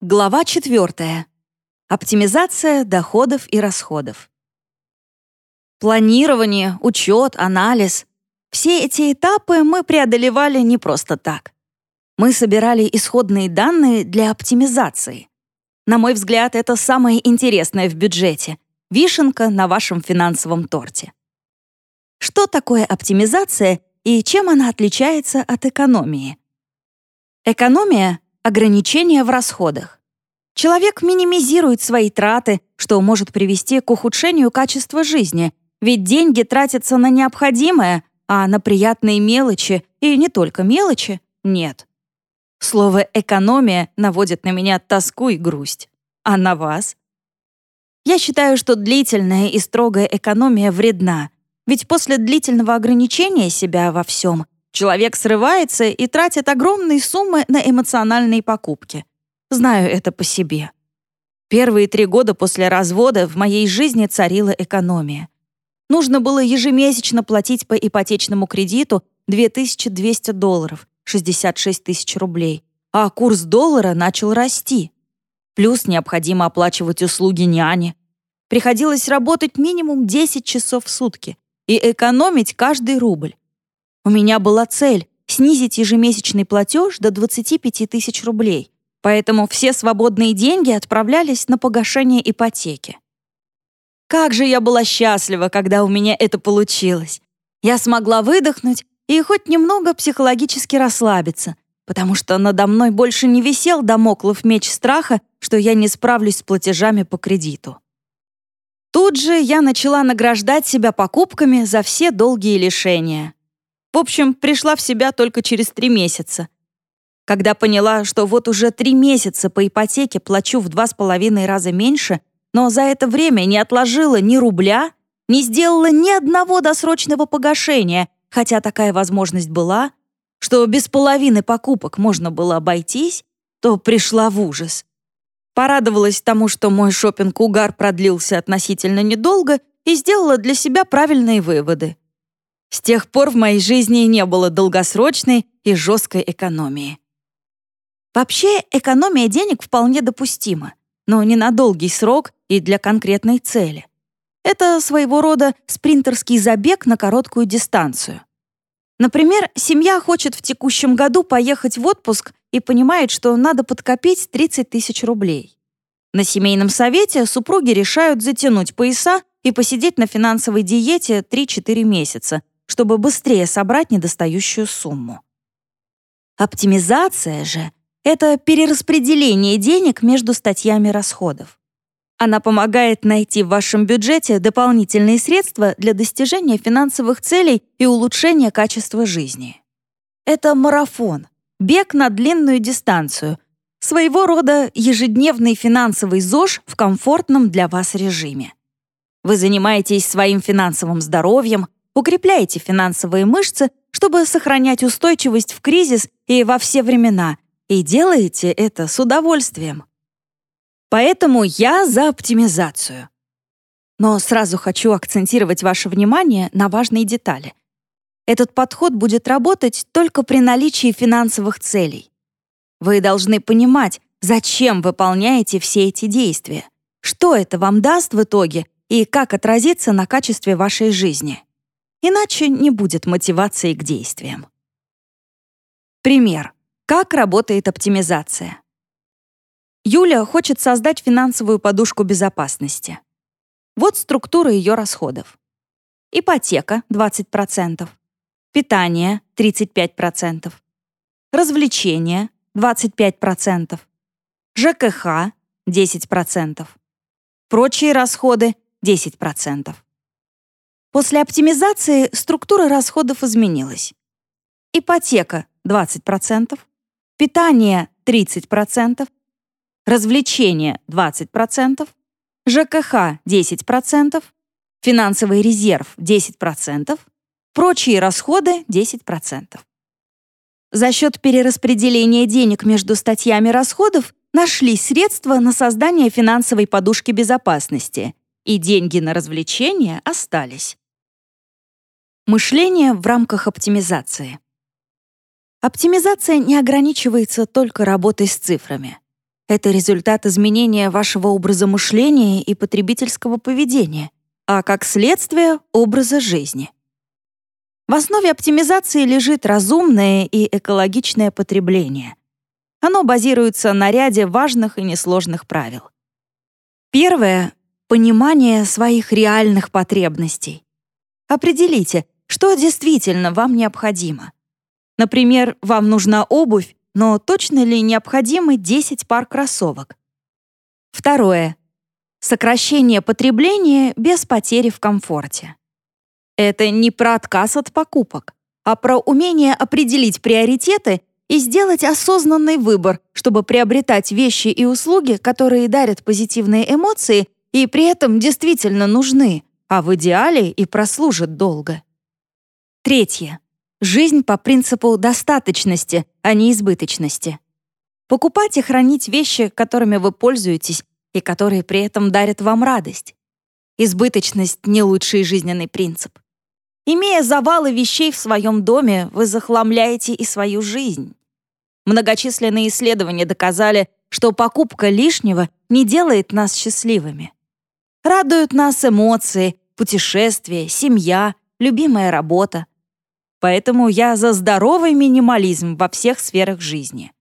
Глава 4. Оптимизация доходов и расходов. Планирование, учет, анализ — все эти этапы мы преодолевали не просто так. Мы собирали исходные данные для оптимизации. На мой взгляд, это самое интересное в бюджете — вишенка на вашем финансовом торте. Что такое оптимизация и чем она отличается от экономии? Экономия Ограничения в расходах. Человек минимизирует свои траты, что может привести к ухудшению качества жизни, ведь деньги тратятся на необходимое, а на приятные мелочи, и не только мелочи, нет. Слово «экономия» наводит на меня тоску и грусть. А на вас? Я считаю, что длительная и строгая экономия вредна, ведь после длительного ограничения себя во всем Человек срывается и тратит огромные суммы на эмоциональные покупки. Знаю это по себе. Первые три года после развода в моей жизни царила экономия. Нужно было ежемесячно платить по ипотечному кредиту 2200 долларов, 66 тысяч рублей, а курс доллара начал расти. Плюс необходимо оплачивать услуги няни. Приходилось работать минимум 10 часов в сутки и экономить каждый рубль. У меня была цель — снизить ежемесячный платеж до 25 тысяч рублей, поэтому все свободные деньги отправлялись на погашение ипотеки. Как же я была счастлива, когда у меня это получилось. Я смогла выдохнуть и хоть немного психологически расслабиться, потому что надо мной больше не висел домоклов меч страха, что я не справлюсь с платежами по кредиту. Тут же я начала награждать себя покупками за все долгие лишения. В общем, пришла в себя только через три месяца. Когда поняла, что вот уже три месяца по ипотеке плачу в два с половиной раза меньше, но за это время не отложила ни рубля, не сделала ни одного досрочного погашения, хотя такая возможность была, что без половины покупок можно было обойтись, то пришла в ужас. Порадовалась тому, что мой шопинг угар продлился относительно недолго и сделала для себя правильные выводы. С тех пор в моей жизни не было долгосрочной и жесткой экономии. Вообще, экономия денег вполне допустима, но не на долгий срок и для конкретной цели. Это своего рода спринтерский забег на короткую дистанцию. Например, семья хочет в текущем году поехать в отпуск и понимает, что надо подкопить 30 тысяч рублей. На семейном совете супруги решают затянуть пояса и посидеть на финансовой диете 3-4 месяца, чтобы быстрее собрать недостающую сумму. Оптимизация же — это перераспределение денег между статьями расходов. Она помогает найти в вашем бюджете дополнительные средства для достижения финансовых целей и улучшения качества жизни. Это марафон, бег на длинную дистанцию, своего рода ежедневный финансовый ЗОЖ в комфортном для вас режиме. Вы занимаетесь своим финансовым здоровьем, Укрепляйте финансовые мышцы, чтобы сохранять устойчивость в кризис и во все времена, и делаете это с удовольствием. Поэтому я за оптимизацию. Но сразу хочу акцентировать ваше внимание на важные детали. Этот подход будет работать только при наличии финансовых целей. Вы должны понимать, зачем выполняете все эти действия, что это вам даст в итоге и как отразится на качестве вашей жизни. Иначе не будет мотивации к действиям. Пример. Как работает оптимизация? Юля хочет создать финансовую подушку безопасности. Вот структура ее расходов. Ипотека 20%, питание 35%, развлечения 25%, ЖКХ 10%, прочие расходы 10%. После оптимизации структура расходов изменилась. Ипотека — 20%, питание — 30%, развлечения — 20%, ЖКХ — 10%, финансовый резерв — 10%, прочие расходы — 10%. За счет перераспределения денег между статьями расходов нашлись средства на создание финансовой подушки безопасности, и деньги на развлечения остались. Мышление в рамках оптимизации. Оптимизация не ограничивается только работой с цифрами. это результат изменения вашего образа мышления и потребительского поведения, а как следствие — образа жизни. В основе оптимизации лежит разумное и экологичное потребление. Оно базируется на ряде важных и несложных правил. Первое — понимание своих реальных потребностей. Определите, что действительно вам необходимо. Например, вам нужна обувь, но точно ли необходимы 10 пар кроссовок? Второе. Сокращение потребления без потери в комфорте. Это не про отказ от покупок, а про умение определить приоритеты и сделать осознанный выбор, чтобы приобретать вещи и услуги, которые дарят позитивные эмоции и при этом действительно нужны, а в идеале и прослужат долго. Третье. Жизнь по принципу достаточности, а не избыточности. Покупать и хранить вещи, которыми вы пользуетесь и которые при этом дарят вам радость. Избыточность — не лучший жизненный принцип. Имея завалы вещей в своем доме, вы захламляете и свою жизнь. Многочисленные исследования доказали, что покупка лишнего не делает нас счастливыми. Радуют нас эмоции, путешествия, семья, любимая работа. Поэтому я за здоровый минимализм во всех сферах жизни.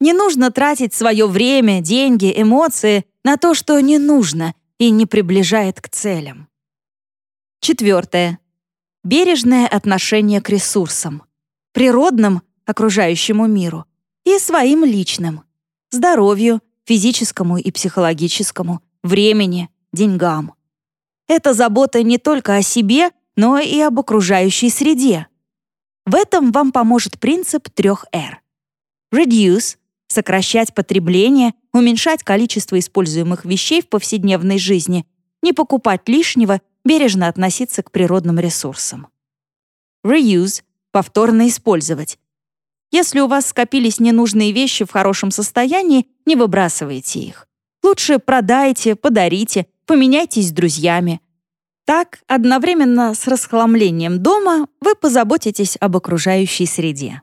Не нужно тратить свое время, деньги, эмоции на то, что не нужно и не приближает к целям. Четвертое. Бережное отношение к ресурсам. Природным, окружающему миру, и своим личным. Здоровью, физическому и психологическому, времени, деньгам. Это забота не только о себе, но и об окружающей среде. В этом вам поможет принцип трех R. Reduce — сокращать потребление, уменьшать количество используемых вещей в повседневной жизни, не покупать лишнего, бережно относиться к природным ресурсам. Reuse — повторно использовать. Если у вас скопились ненужные вещи в хорошем состоянии, не выбрасывайте их. Лучше продайте, подарите, поменяйтесь с друзьями. Так, одновременно с расхламлением дома вы позаботитесь об окружающей среде.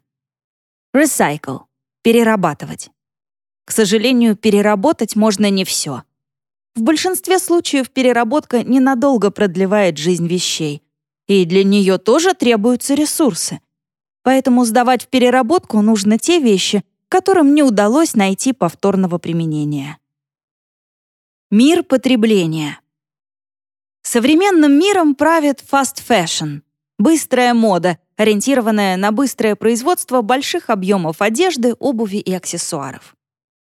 Recycle — перерабатывать. К сожалению, переработать можно не все. В большинстве случаев переработка ненадолго продлевает жизнь вещей, и для нее тоже требуются ресурсы. Поэтому сдавать в переработку нужно те вещи, которым не удалось найти повторного применения. Мир потребления. Современным миром правит fast fashion — быстрая мода, ориентированная на быстрое производство больших объемов одежды, обуви и аксессуаров.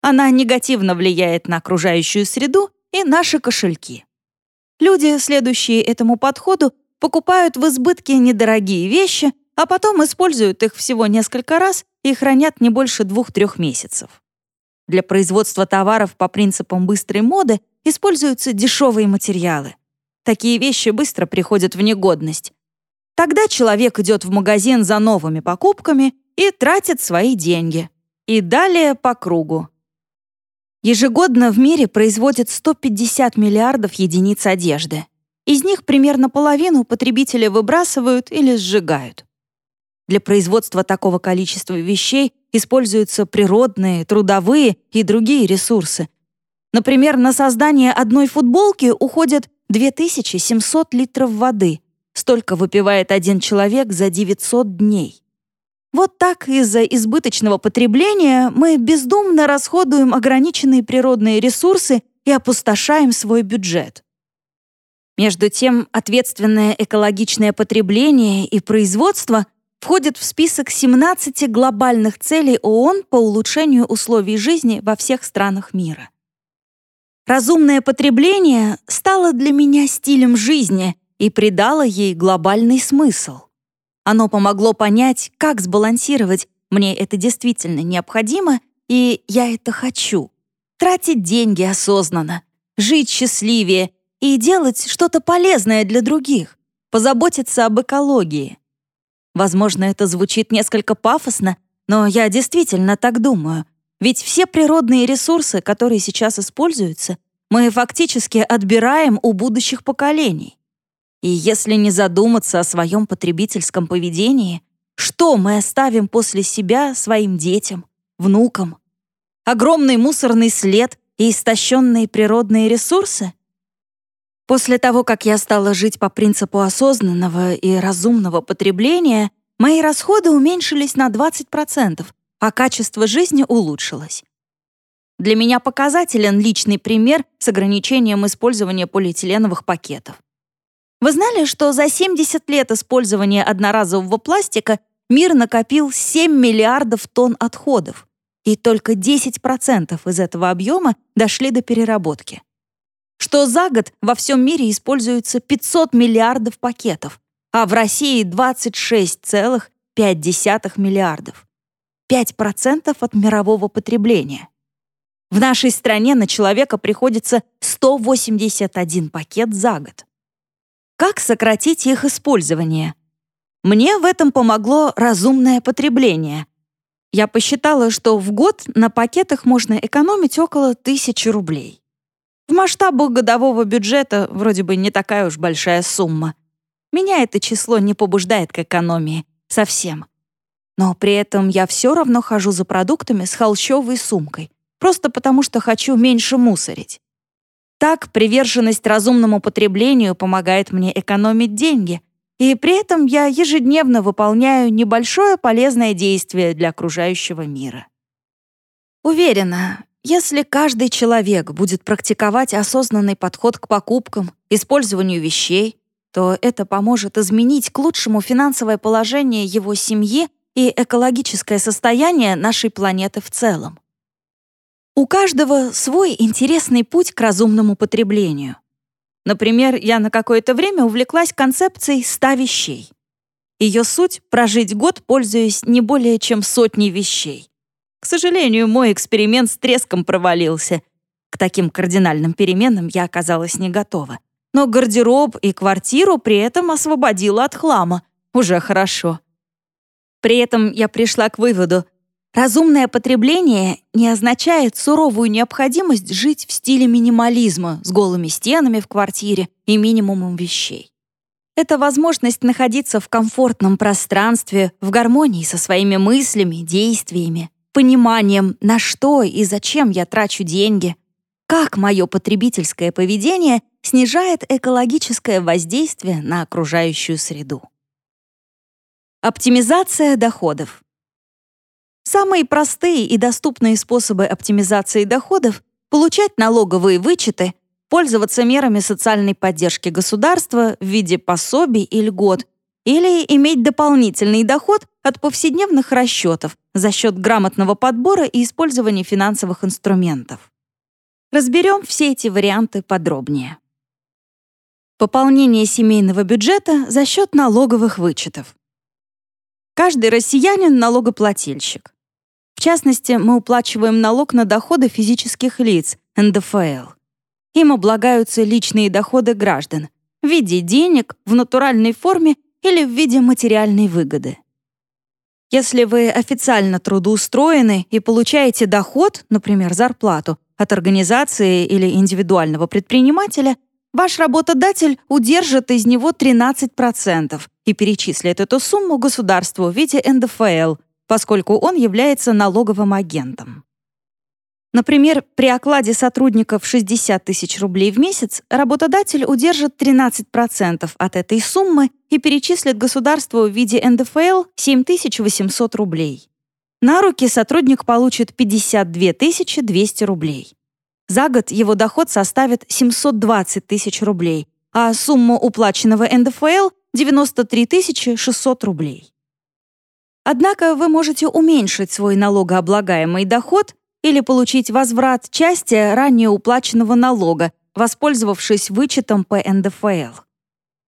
Она негативно влияет на окружающую среду и наши кошельки. Люди, следующие этому подходу, покупают в избытке недорогие вещи, а потом используют их всего несколько раз и хранят не больше двух-трех месяцев. Для производства товаров по принципам быстрой моды используются дешевые материалы — Такие вещи быстро приходят в негодность. Тогда человек идет в магазин за новыми покупками и тратит свои деньги. И далее по кругу. Ежегодно в мире производят 150 миллиардов единиц одежды. Из них примерно половину потребители выбрасывают или сжигают. Для производства такого количества вещей используются природные, трудовые и другие ресурсы. Например, на создание одной футболки уходит 2700 литров воды. Столько выпивает один человек за 900 дней. Вот так из-за избыточного потребления мы бездумно расходуем ограниченные природные ресурсы и опустошаем свой бюджет. Между тем, ответственное экологичное потребление и производство входит в список 17 глобальных целей ООН по улучшению условий жизни во всех странах мира. Разумное потребление стало для меня стилем жизни и придало ей глобальный смысл. Оно помогло понять, как сбалансировать «мне это действительно необходимо» и «я это хочу». Тратить деньги осознанно, жить счастливее и делать что-то полезное для других, позаботиться об экологии. Возможно, это звучит несколько пафосно, но я действительно так думаю — ведь все природные ресурсы, которые сейчас используются, мы фактически отбираем у будущих поколений. И если не задуматься о своем потребительском поведении, что мы оставим после себя своим детям, внукам? огромный мусорный след и истощенные природные ресурсы? После того, как я стала жить по принципу осознанного и разумного потребления, мои расходы уменьшились на 20%, а качество жизни улучшилось. Для меня показателен личный пример с ограничением использования полиэтиленовых пакетов. Вы знали, что за 70 лет использования одноразового пластика мир накопил 7 миллиардов тонн отходов, и только 10% из этого объема дошли до переработки? Что за год во всем мире используется 500 миллиардов пакетов, а в России 26,5 миллиардов. 5% от мирового потребления. В нашей стране на человека приходится 181 пакет за год. Как сократить их использование? Мне в этом помогло разумное потребление. Я посчитала, что в год на пакетах можно экономить около тысячи рублей. В масштабах годового бюджета вроде бы не такая уж большая сумма. Меня это число не побуждает к экономии. Совсем. Но при этом я все равно хожу за продуктами с холщовой сумкой, просто потому что хочу меньше мусорить. Так приверженность разумному потреблению помогает мне экономить деньги, и при этом я ежедневно выполняю небольшое полезное действие для окружающего мира. Уверена, если каждый человек будет практиковать осознанный подход к покупкам, использованию вещей, то это поможет изменить к лучшему финансовое положение его семьи и экологическое состояние нашей планеты в целом. У каждого свой интересный путь к разумному потреблению. Например, я на какое-то время увлеклась концепцией «ста вещей». Ее суть — прожить год, пользуясь не более чем сотней вещей. К сожалению, мой эксперимент с треском провалился. К таким кардинальным переменам я оказалась не готова. Но гардероб и квартиру при этом освободила от хлама. Уже хорошо. При этом я пришла к выводу, разумное потребление не означает суровую необходимость жить в стиле минимализма с голыми стенами в квартире и минимумом вещей. Это возможность находиться в комфортном пространстве, в гармонии со своими мыслями, действиями, пониманием, на что и зачем я трачу деньги, как мое потребительское поведение снижает экологическое воздействие на окружающую среду. Оптимизация доходов. Самые простые и доступные способы оптимизации доходов — получать налоговые вычеты, пользоваться мерами социальной поддержки государства в виде пособий и льгот или иметь дополнительный доход от повседневных расчетов за счет грамотного подбора и использования финансовых инструментов. Разберем все эти варианты подробнее. Пополнение семейного бюджета за счет налоговых вычетов. Каждый россиянин — налогоплательщик. В частности, мы уплачиваем налог на доходы физических лиц, НДФЛ. Им облагаются личные доходы граждан в виде денег, в натуральной форме или в виде материальной выгоды. Если вы официально трудоустроены и получаете доход, например, зарплату, от организации или индивидуального предпринимателя, ваш работодатель удержит из него 13% и перечислит эту сумму государству в виде НДФЛ, поскольку он является налоговым агентом. Например, при окладе сотрудников 60 тысяч рублей в месяц работодатель удержит 13% от этой суммы и перечислит государству в виде НДФЛ 7800 рублей. На руки сотрудник получит 52 200 рублей. За год его доход составит 720 тысяч рублей, а сумма уплаченного НДФЛ — 93 600 рублей. Однако вы можете уменьшить свой налогооблагаемый доход или получить возврат части ранее уплаченного налога, воспользовавшись вычетом по НДФЛ.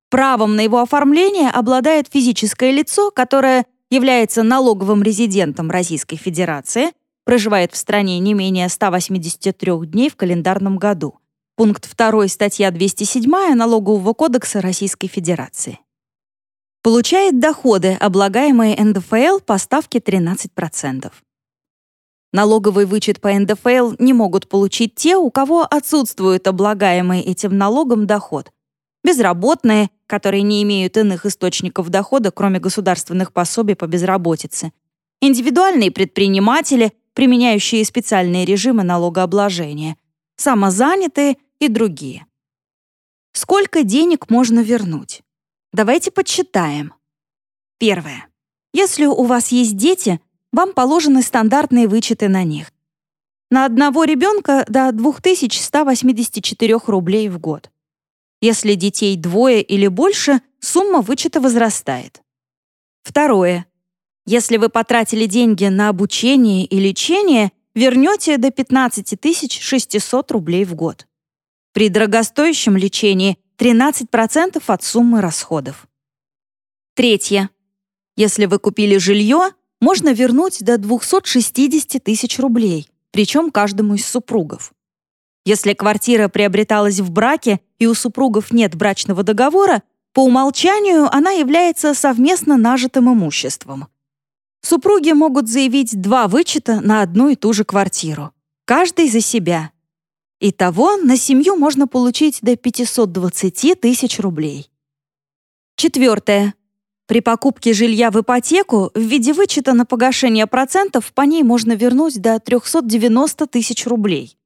Правом на его оформление обладает физическое лицо, которое является налоговым резидентом Российской Федерации, проживает в стране не менее 183 дней в календарном году. Пункт 2 статья 207 Налогового кодекса Российской Федерации. Получает доходы, облагаемые НДФЛ по ставке 13%. Налоговый вычет по НДФЛ не могут получить те, у кого отсутствует облагаемый этим налогом доход. Безработные, которые не имеют иных источников дохода, кроме государственных пособий по безработице. Индивидуальные предприниматели, применяющие специальные режимы налогообложения, самозанятые и другие. Сколько денег можно вернуть? Давайте подсчитаем. Первое. Если у вас есть дети, вам положены стандартные вычеты на них. На одного ребенка до 2184 рублей в год. Если детей двое или больше, сумма вычета возрастает. Второе. Если вы потратили деньги на обучение и лечение, вернете до 15 600 рублей в год. При дорогостоящем лечении 13% от суммы расходов. Третье. Если вы купили жилье, можно вернуть до 260 тысяч рублей, причем каждому из супругов. Если квартира приобреталась в браке и у супругов нет брачного договора, по умолчанию она является совместно нажитым имуществом. Супруги могут заявить два вычета на одну и ту же квартиру, каждый за себя. Итого на семью можно получить до 520 тысяч рублей. Четвертое. При покупке жилья в ипотеку в виде вычета на погашение процентов по ней можно вернуть до 390 тысяч рублей.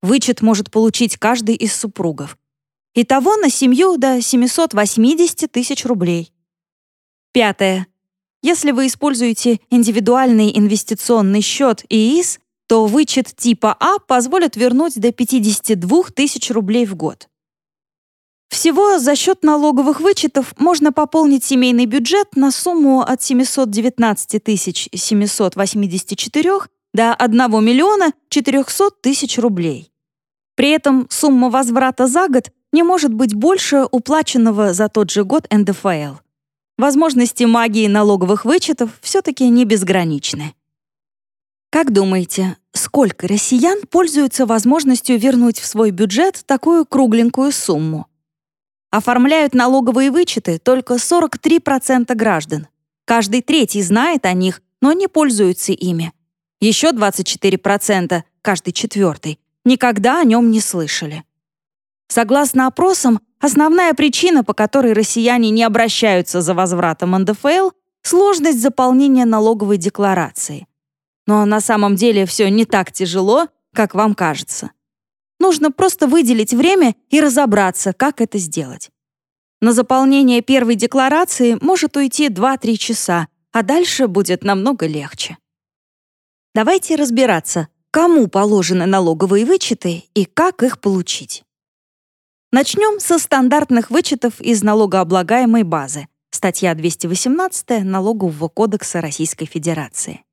Вычет может получить каждый из супругов. Итого на семью до 780 тысяч рублей. Пятое. Если вы используете индивидуальный инвестиционный счет ИИС, то вычет типа А позволит вернуть до 52 тысяч рублей в год. Всего за счет налоговых вычетов можно пополнить семейный бюджет на сумму от 719 784 до 1 миллиона 400 тысяч рублей. При этом сумма возврата за год не может быть больше уплаченного за тот же год НДФЛ. Возможности магии налоговых вычетов все-таки не безграничны. Как думаете, сколько россиян пользуются возможностью вернуть в свой бюджет такую кругленькую сумму? Оформляют налоговые вычеты только 43% граждан. Каждый третий знает о них, но не пользуется ими. Еще 24%, каждый четвертый, никогда о нем не слышали. Согласно опросам, основная причина, по которой россияне не обращаются за возвратом НДФЛ — сложность заполнения налоговой декларации. Но на самом деле все не так тяжело, как вам кажется. Нужно просто выделить время и разобраться, как это сделать. На заполнение первой декларации может уйти 2-3 часа, а дальше будет намного легче. Давайте разбираться, кому положены налоговые вычеты и как их получить. Начнем со стандартных вычетов из налогооблагаемой базы, статья 218 Налогового кодекса Российской Федерации.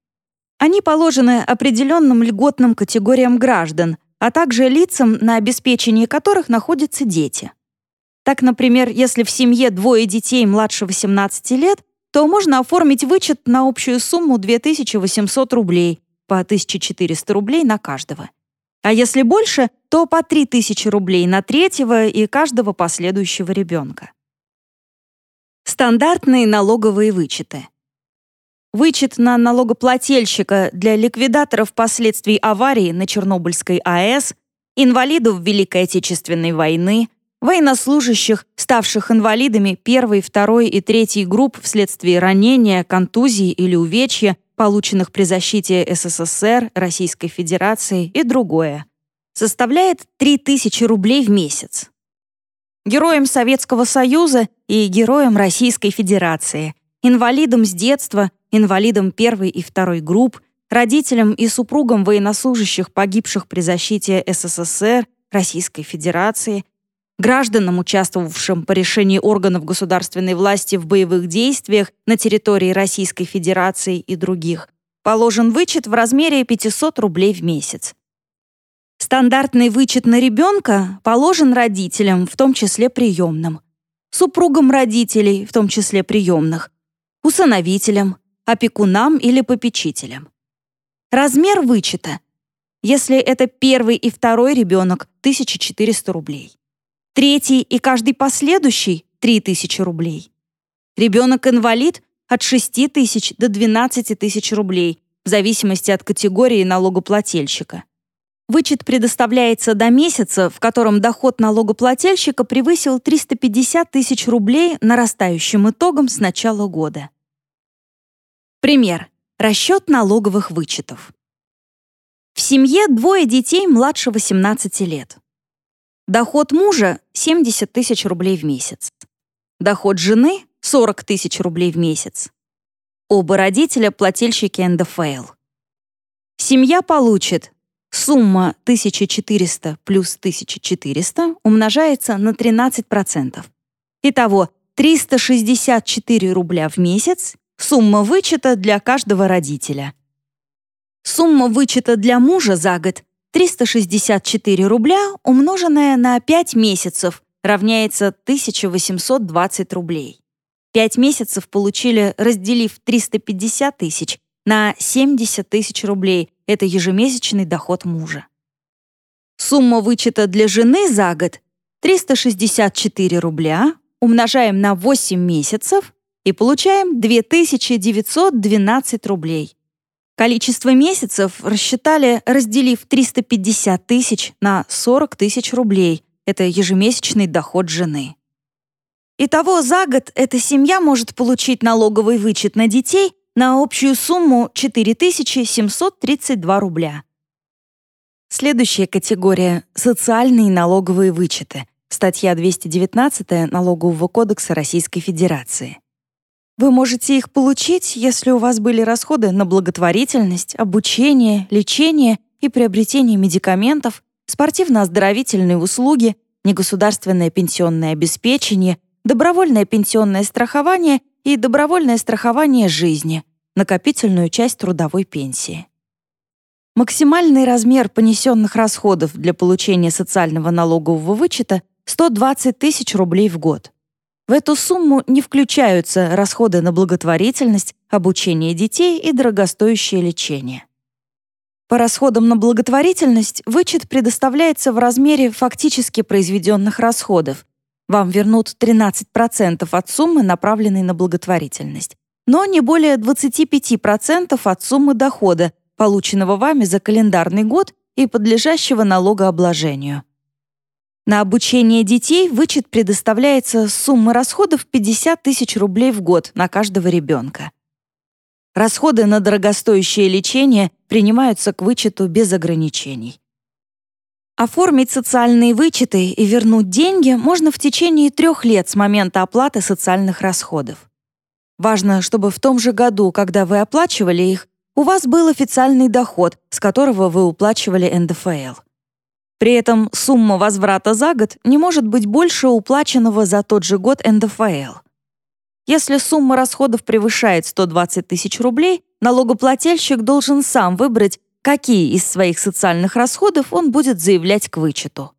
Они положены определенным льготным категориям граждан, а также лицам, на обеспечении которых находятся дети. Так, например, если в семье двое детей младше 18 лет, то можно оформить вычет на общую сумму 2800 рублей, по 1400 рублей на каждого. А если больше, то по 3000 рублей на третьего и каждого последующего ребенка. Стандартные налоговые вычеты. Вычет на налогоплательщика для ликвидаторов последствий аварии на Чернобыльской АЭС, инвалидов Великой Отечественной войны, военнослужащих, ставших инвалидами первой, второй и третьей групп вследствие ранения, контузии или увечья, полученных при защите СССР, Российской Федерации и другое, составляет 3000 рублей в месяц. Героям Советского Союза и героям Российской Федерации, инвалидам с детства инвалидам первой и второй групп, родителям и супругам военнослужащих, погибших при защите СССР, Российской Федерации, гражданам, участвовавшим по решению органов государственной власти в боевых действиях на территории Российской Федерации и других, положен вычет в размере 500 рублей в месяц. Стандартный вычет на ребенка положен родителям, в том числе приемным, супругам родителей, в том числе приемных, усыновителям, опекунам или попечителям. Размер вычета. Если это первый и второй ребенок – 1400 рублей. Третий и каждый последующий – 3000 рублей. Ребенок-инвалид – от 6 тысяч до 12 тысяч рублей, в зависимости от категории налогоплательщика. Вычет предоставляется до месяца, в котором доход налогоплательщика превысил 350 тысяч рублей нарастающим итогом с начала года. Пример. Расчет налоговых вычетов. В семье двое детей младше 18 лет. Доход мужа — 70 тысяч рублей в месяц. Доход жены — 40 тысяч рублей в месяц. Оба родителя — плательщики НДФЛ. Семья получит сумма 1400 плюс 1400 умножается на 13%. Итого 364 рубля в месяц — сумма вычета для каждого родителя. Сумма вычета для мужа за год 364 рубля, умноженная на 5 месяцев, равняется 1820 рублей. 5 месяцев получили, разделив 350 тысяч на 70 тысяч рублей. Это ежемесячный доход мужа. Сумма вычета для жены за год 364 рубля, умножаем на 8 месяцев и получаем 2912 рублей. Количество месяцев рассчитали, разделив 350 тысяч на 40 тысяч рублей. Это ежемесячный доход жены. Итого за год эта семья может получить налоговый вычет на детей на общую сумму 4732 рубля. Следующая категория — социальные налоговые вычеты статья 219 Налогового кодекса Российской Федерации. Вы можете их получить, если у вас были расходы на благотворительность, обучение, лечение и приобретение медикаментов, спортивно-оздоровительные услуги, негосударственное пенсионное обеспечение, добровольное пенсионное страхование и добровольное страхование жизни, накопительную часть трудовой пенсии. Максимальный размер понесенных расходов для получения социального налогового вычета 120 тысяч рублей в год. В эту сумму не включаются расходы на благотворительность, обучение детей и дорогостоящее лечение. По расходам на благотворительность вычет предоставляется в размере фактически произведенных расходов. Вам вернут 13% от суммы, направленной на благотворительность, но не более 25% от суммы дохода, полученного вами за календарный год и подлежащего налогообложению. На обучение детей вычет предоставляется с суммы расходов 50 тысяч рублей в год на каждого ребенка. Расходы на дорогостоящее лечение принимаются к вычету без ограничений. Оформить социальные вычеты и вернуть деньги можно в течение трех лет с момента оплаты социальных расходов. Важно, чтобы в том же году, когда вы оплачивали их, у вас был официальный доход, с которого вы уплачивали НДФЛ. При этом сумма возврата за год не может быть больше уплаченного за тот же год НДФЛ. Если сумма расходов превышает 120 тысяч рублей, налогоплательщик должен сам выбрать, какие из своих социальных расходов он будет заявлять к вычету.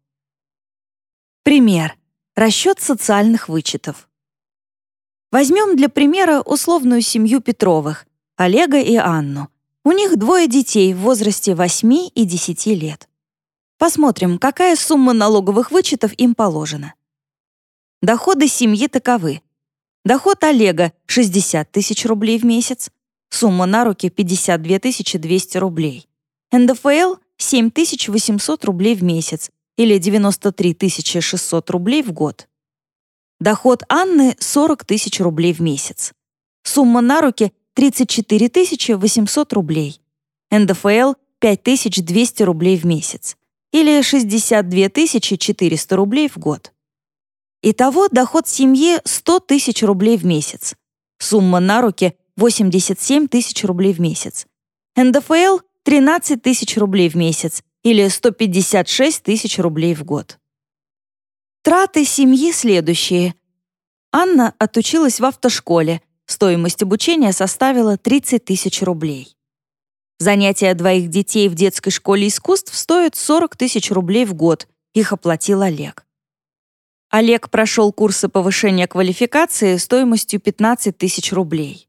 Пример. Расчет социальных вычетов. Возьмем для примера условную семью Петровых, Олега и Анну. У них двое детей в возрасте 8 и 10 лет. Посмотрим, какая сумма налоговых вычетов им положена. Доходы семьи таковы. Доход Олега — 60 тысяч рублей в месяц. Сумма на руки — 52 200 рублей. НДФЛ — 7 800 рублей в месяц или 93 600 рублей в год. Доход Анны — 40 тысяч рублей в месяц. Сумма на руки — 34 800 рублей. НДФЛ — 5200 рублей в месяц или 62 400 рублей в год. Итого доход семьи 100 тысяч рублей в месяц. Сумма на руки 87 тысяч рублей в месяц. НДФЛ 13 тысяч рублей в месяц или 156 тысяч рублей в год. Траты семьи следующие. Анна отучилась в автошколе. Стоимость обучения составила 30 тысяч рублей. Занятия двоих детей в детской школе искусств стоят 40 тысяч рублей в год. Их оплатил Олег. Олег прошел курсы повышения квалификации стоимостью 15 тысяч рублей.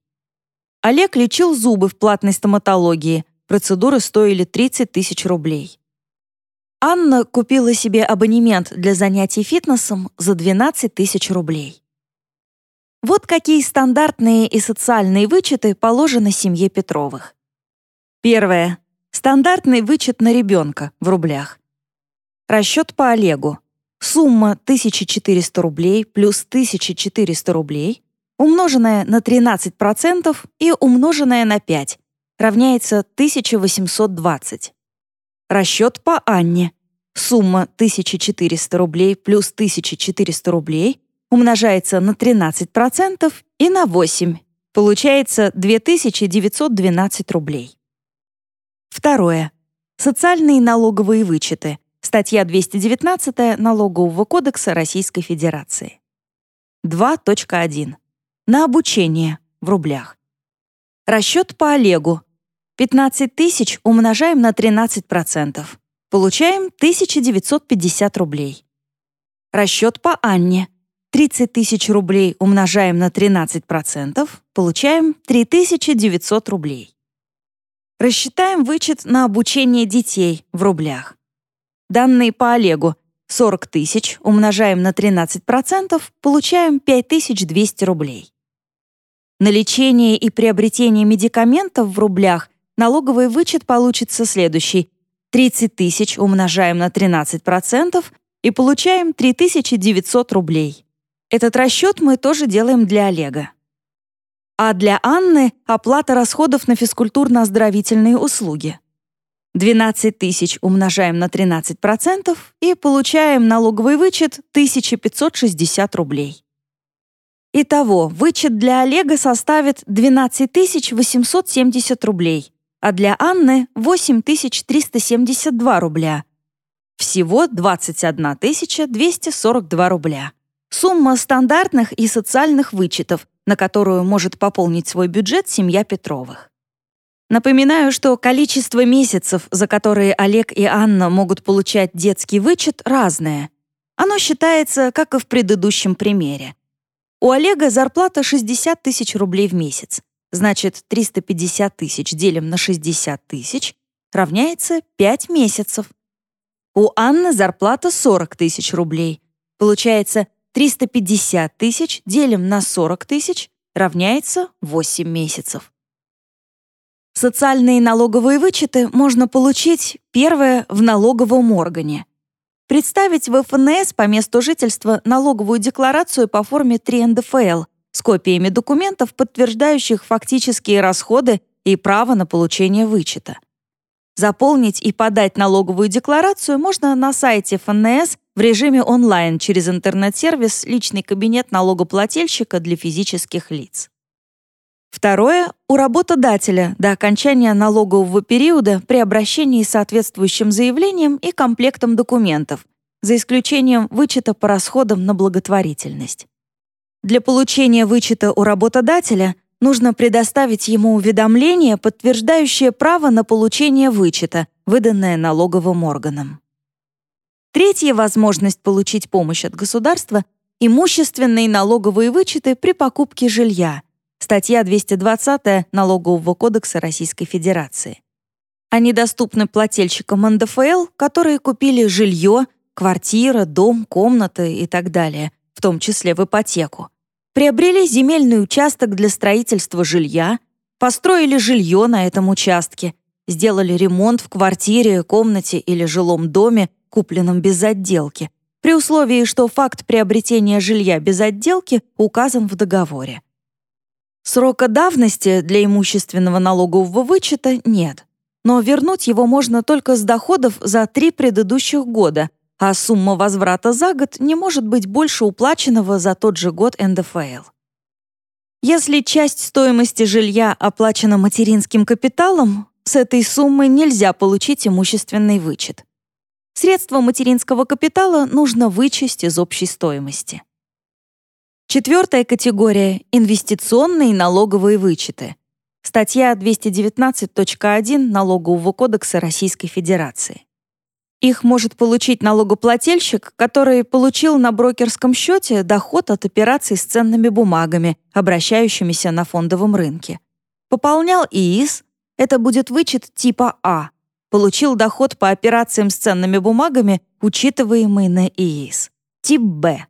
Олег лечил зубы в платной стоматологии. Процедуры стоили 30 тысяч рублей. Анна купила себе абонемент для занятий фитнесом за 12 тысяч рублей. Вот какие стандартные и социальные вычеты положены семье Петровых. Первое. Стандартный вычет на ребенка в рублях. Расчет по Олегу. Сумма 1400 рублей плюс 1400 рублей, умноженная на 13% и умноженная на 5, равняется 1820. Расчет по Анне. Сумма 1400 рублей плюс 1400 рублей умножается на 13% и на 8. Получается 2912 рублей. Второе. Социальные налоговые вычеты. Статья 219 Налогового кодекса Российской Федерации. 2.1. На обучение в рублях. Расчет по Олегу. 15 тысяч умножаем на 13%. Получаем 1950 рублей. Расчет по Анне. 30 тысяч рублей умножаем на 13%. Получаем 3900 рублей. Рассчитаем вычет на обучение детей в рублях. Данные по Олегу 40 тысяч умножаем на 13%, получаем 5200 рублей. На лечение и приобретение медикаментов в рублях налоговый вычет получится следующий. 30 тысяч умножаем на 13% и получаем 3900 рублей. Этот расчет мы тоже делаем для Олега. А для Анны оплата расходов на физкультурно-оздоровительные услуги. 12 тысяч умножаем на 13% и получаем налоговый вычет 1560 рублей. Итого, вычет для Олега составит 12 870 рублей, а для Анны — 8372 рубля. Всего 21 242 рубля. Сумма стандартных и социальных вычетов, на которую может пополнить свой бюджет семья Петровых. Напоминаю, что количество месяцев, за которые Олег и Анна могут получать детский вычет, разное. Оно считается, как и в предыдущем примере. У Олега зарплата 60 тысяч рублей в месяц. Значит, 350 тысяч делим на 60 тысяч равняется 5 месяцев. У Анны зарплата 40 тысяч рублей. Получается, 350 тысяч делим на 40 тысяч равняется 8 месяцев. Социальные налоговые вычеты можно получить, первое, в налоговом органе. Представить в ФНС по месту жительства налоговую декларацию по форме 3 НДФЛ с копиями документов, подтверждающих фактические расходы и право на получение вычета. Заполнить и подать налоговую декларацию можно на сайте ФНС в режиме онлайн через интернет-сервис «Личный кабинет налогоплательщика для физических лиц». Второе — у работодателя до окончания налогового периода при обращении с соответствующим заявлением и комплектом документов, за исключением вычета по расходам на благотворительность. Для получения вычета у работодателя нужно предоставить ему уведомление, подтверждающее право на получение вычета, выданное налоговым органом. Третья возможность получить помощь от государства — имущественные налоговые вычеты при покупке жилья, статья 220 Налогового кодекса Российской Федерации. Они доступны плательщикам НДФЛ, которые купили жилье, квартира, дом, комнаты и так далее, в том числе в ипотеку приобрели земельный участок для строительства жилья, построили жилье на этом участке, сделали ремонт в квартире, комнате или жилом доме, купленном без отделки, при условии, что факт приобретения жилья без отделки указан в договоре. Срока давности для имущественного налогового вычета нет, но вернуть его можно только с доходов за три предыдущих года, а сумма возврата за год не может быть больше уплаченного за тот же год НДФЛ. Если часть стоимости жилья оплачена материнским капиталом, с этой суммы нельзя получить имущественный вычет. Средства материнского капитала нужно вычесть из общей стоимости. Четвертая категория — инвестиционные налоговые вычеты. Статья 219.1 Налогового кодекса Российской Федерации. Их может получить налогоплательщик, который получил на брокерском счете доход от операций с ценными бумагами, обращающимися на фондовом рынке. Пополнял ИИС, это будет вычет типа А. Получил доход по операциям с ценными бумагами, учитываемый на ИИС. Тип Б.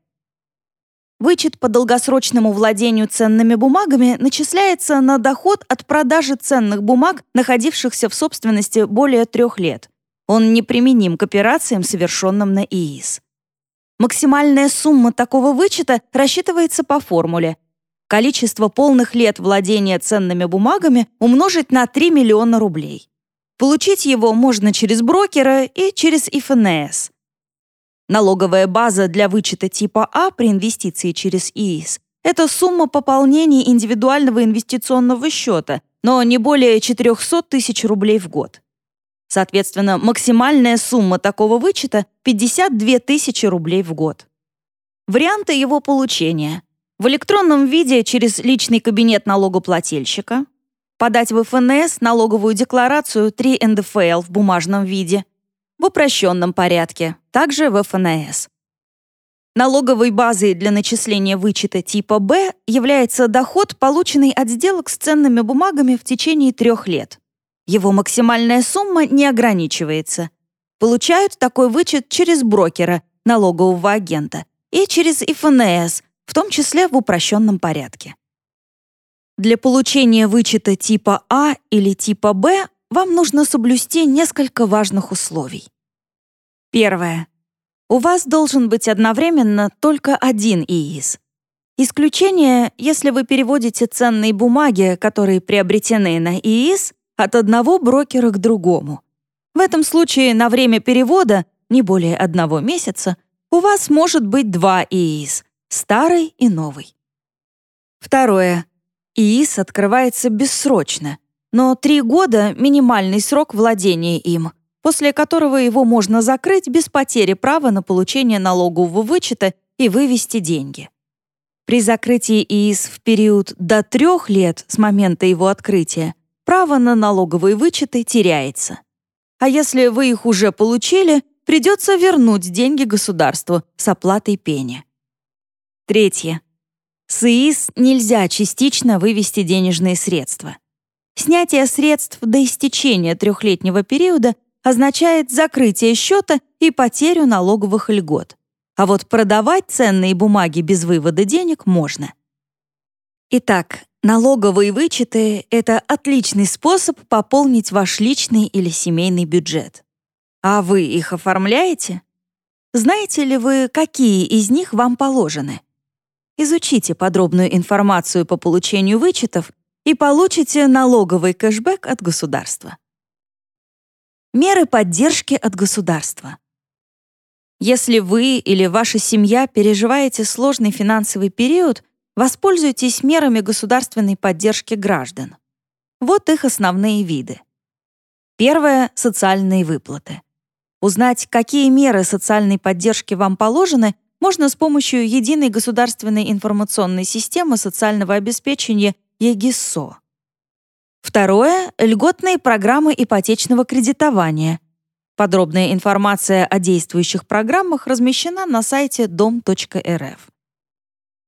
Вычет по долгосрочному владению ценными бумагами начисляется на доход от продажи ценных бумаг, находившихся в собственности более трех лет – он неприменим к операциям, совершенным на ИИС. Максимальная сумма такого вычета рассчитывается по формуле. Количество полных лет владения ценными бумагами умножить на 3 миллиона рублей. Получить его можно через брокера и через ИФНС. Налоговая база для вычета типа А при инвестиции через ИИС – это сумма пополнения индивидуального инвестиционного счета, но не более 400 тысяч рублей в год. Соответственно, максимальная сумма такого вычета – 52 тысячи рублей в год. Варианты его получения. В электронном виде через личный кабинет налогоплательщика, подать в ФНС налоговую декларацию 3 НДФЛ в бумажном виде, в упрощенном порядке, также в ФНС. Налоговой базой для начисления вычета типа Б является доход, полученный от сделок с ценными бумагами в течение трех лет. Его максимальная сумма не ограничивается. Получают такой вычет через брокера, налогового агента, и через ИФНС, в том числе в упрощенном порядке. Для получения вычета типа А или типа Б вам нужно соблюсти несколько важных условий. Первое. У вас должен быть одновременно только один ИИС. Исключение, если вы переводите ценные бумаги, которые приобретены на ИИС, от одного брокера к другому. В этом случае на время перевода, не более одного месяца, у вас может быть два ИИС — старый и новый. Второе. ИИС открывается бессрочно, но три года — минимальный срок владения им, после которого его можно закрыть без потери права на получение налогового вычета и вывести деньги. При закрытии ИИС в период до трех лет с момента его открытия право на налоговые вычеты теряется. А если вы их уже получили, придется вернуть деньги государству с оплатой пени. Третье. С ИИС нельзя частично вывести денежные средства. Снятие средств до истечения трехлетнего периода означает закрытие счета и потерю налоговых льгот. А вот продавать ценные бумаги без вывода денег можно. Итак, налоговые вычеты — это отличный способ пополнить ваш личный или семейный бюджет. А вы их оформляете? Знаете ли вы, какие из них вам положены? Изучите подробную информацию по получению вычетов и получите налоговый кэшбэк от государства. Меры поддержки от государства. Если вы или ваша семья переживаете сложный финансовый период, воспользуйтесь мерами государственной поддержки граждан. Вот их основные виды. Первое — социальные выплаты. Узнать, какие меры социальной поддержки вам положены, можно с помощью Единой государственной информационной системы социального обеспечения ЕГИСО. Второе — льготные программы ипотечного кредитования. Подробная информация о действующих программах размещена на сайте дом.рф.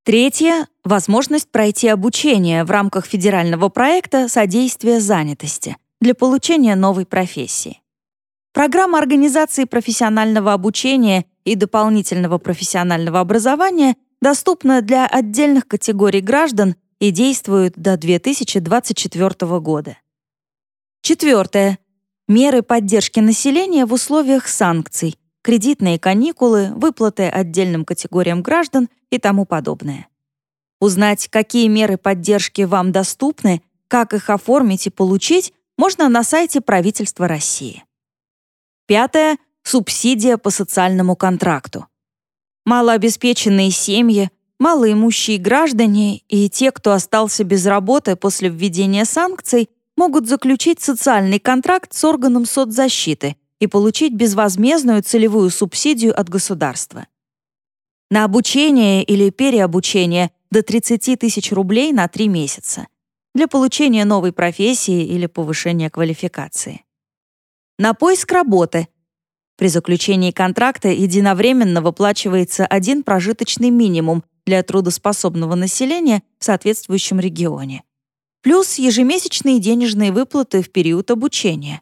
Третье — возможность пройти обучение в рамках федерального проекта «Содействие занятости» для получения новой профессии. Программа организации профессионального обучения и дополнительного профессионального образования доступна для отдельных категорий граждан и действует до 2024 года. Четвертое. Меры поддержки населения в условиях санкций, кредитные каникулы, выплаты отдельным категориям граждан и тому подобное. Узнать, какие меры поддержки вам доступны, как их оформить и получить, можно на сайте правительства России. Пятое — субсидия по социальному контракту. Малообеспеченные семьи, малоимущие граждане и те, кто остался без работы после введения санкций, могут заключить социальный контракт с органом соцзащиты и получить безвозмездную целевую субсидию от государства. На обучение или переобучение до 30 тысяч рублей на 3 месяца для получения новой профессии или повышения квалификации на поиск работы. При заключении контракта единовременно выплачивается один прожиточный минимум для трудоспособного населения в соответствующем регионе. Плюс ежемесячные денежные выплаты в период обучения.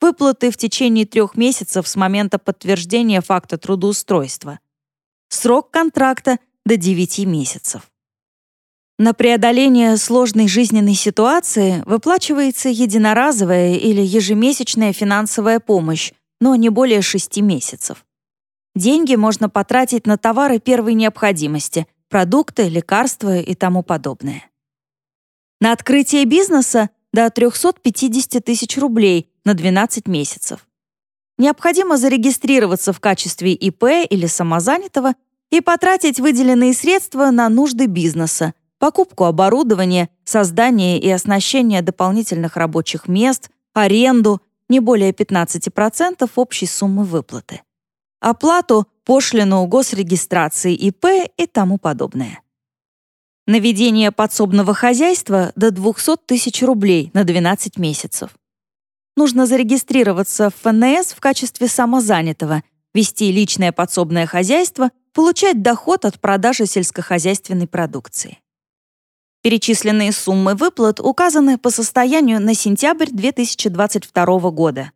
Выплаты в течение трех месяцев с момента подтверждения факта трудоустройства. Срок контракта до 9 месяцев. На преодоление сложной жизненной ситуации выплачивается единоразовая или ежемесячная финансовая помощь, но не более 6 месяцев. Деньги можно потратить на товары первой необходимости, продукты, лекарства и тому подобное. На открытие бизнеса до 350 тысяч рублей на 12 месяцев. Необходимо зарегистрироваться в качестве ИП или самозанятого и потратить выделенные средства на нужды бизнеса, покупку оборудования, создание и оснащение дополнительных рабочих мест, аренду, не более 15% общей суммы выплаты, оплату, пошлину госрегистрации ИП и тому подобное. На ведение подсобного хозяйства до 200 тысяч рублей на 12 месяцев. Нужно зарегистрироваться в ФНС в качестве самозанятого, вести личное подсобное хозяйство, получать доход от продажи сельскохозяйственной продукции. Перечисленные суммы выплат указаны по состоянию на сентябрь 2022 года.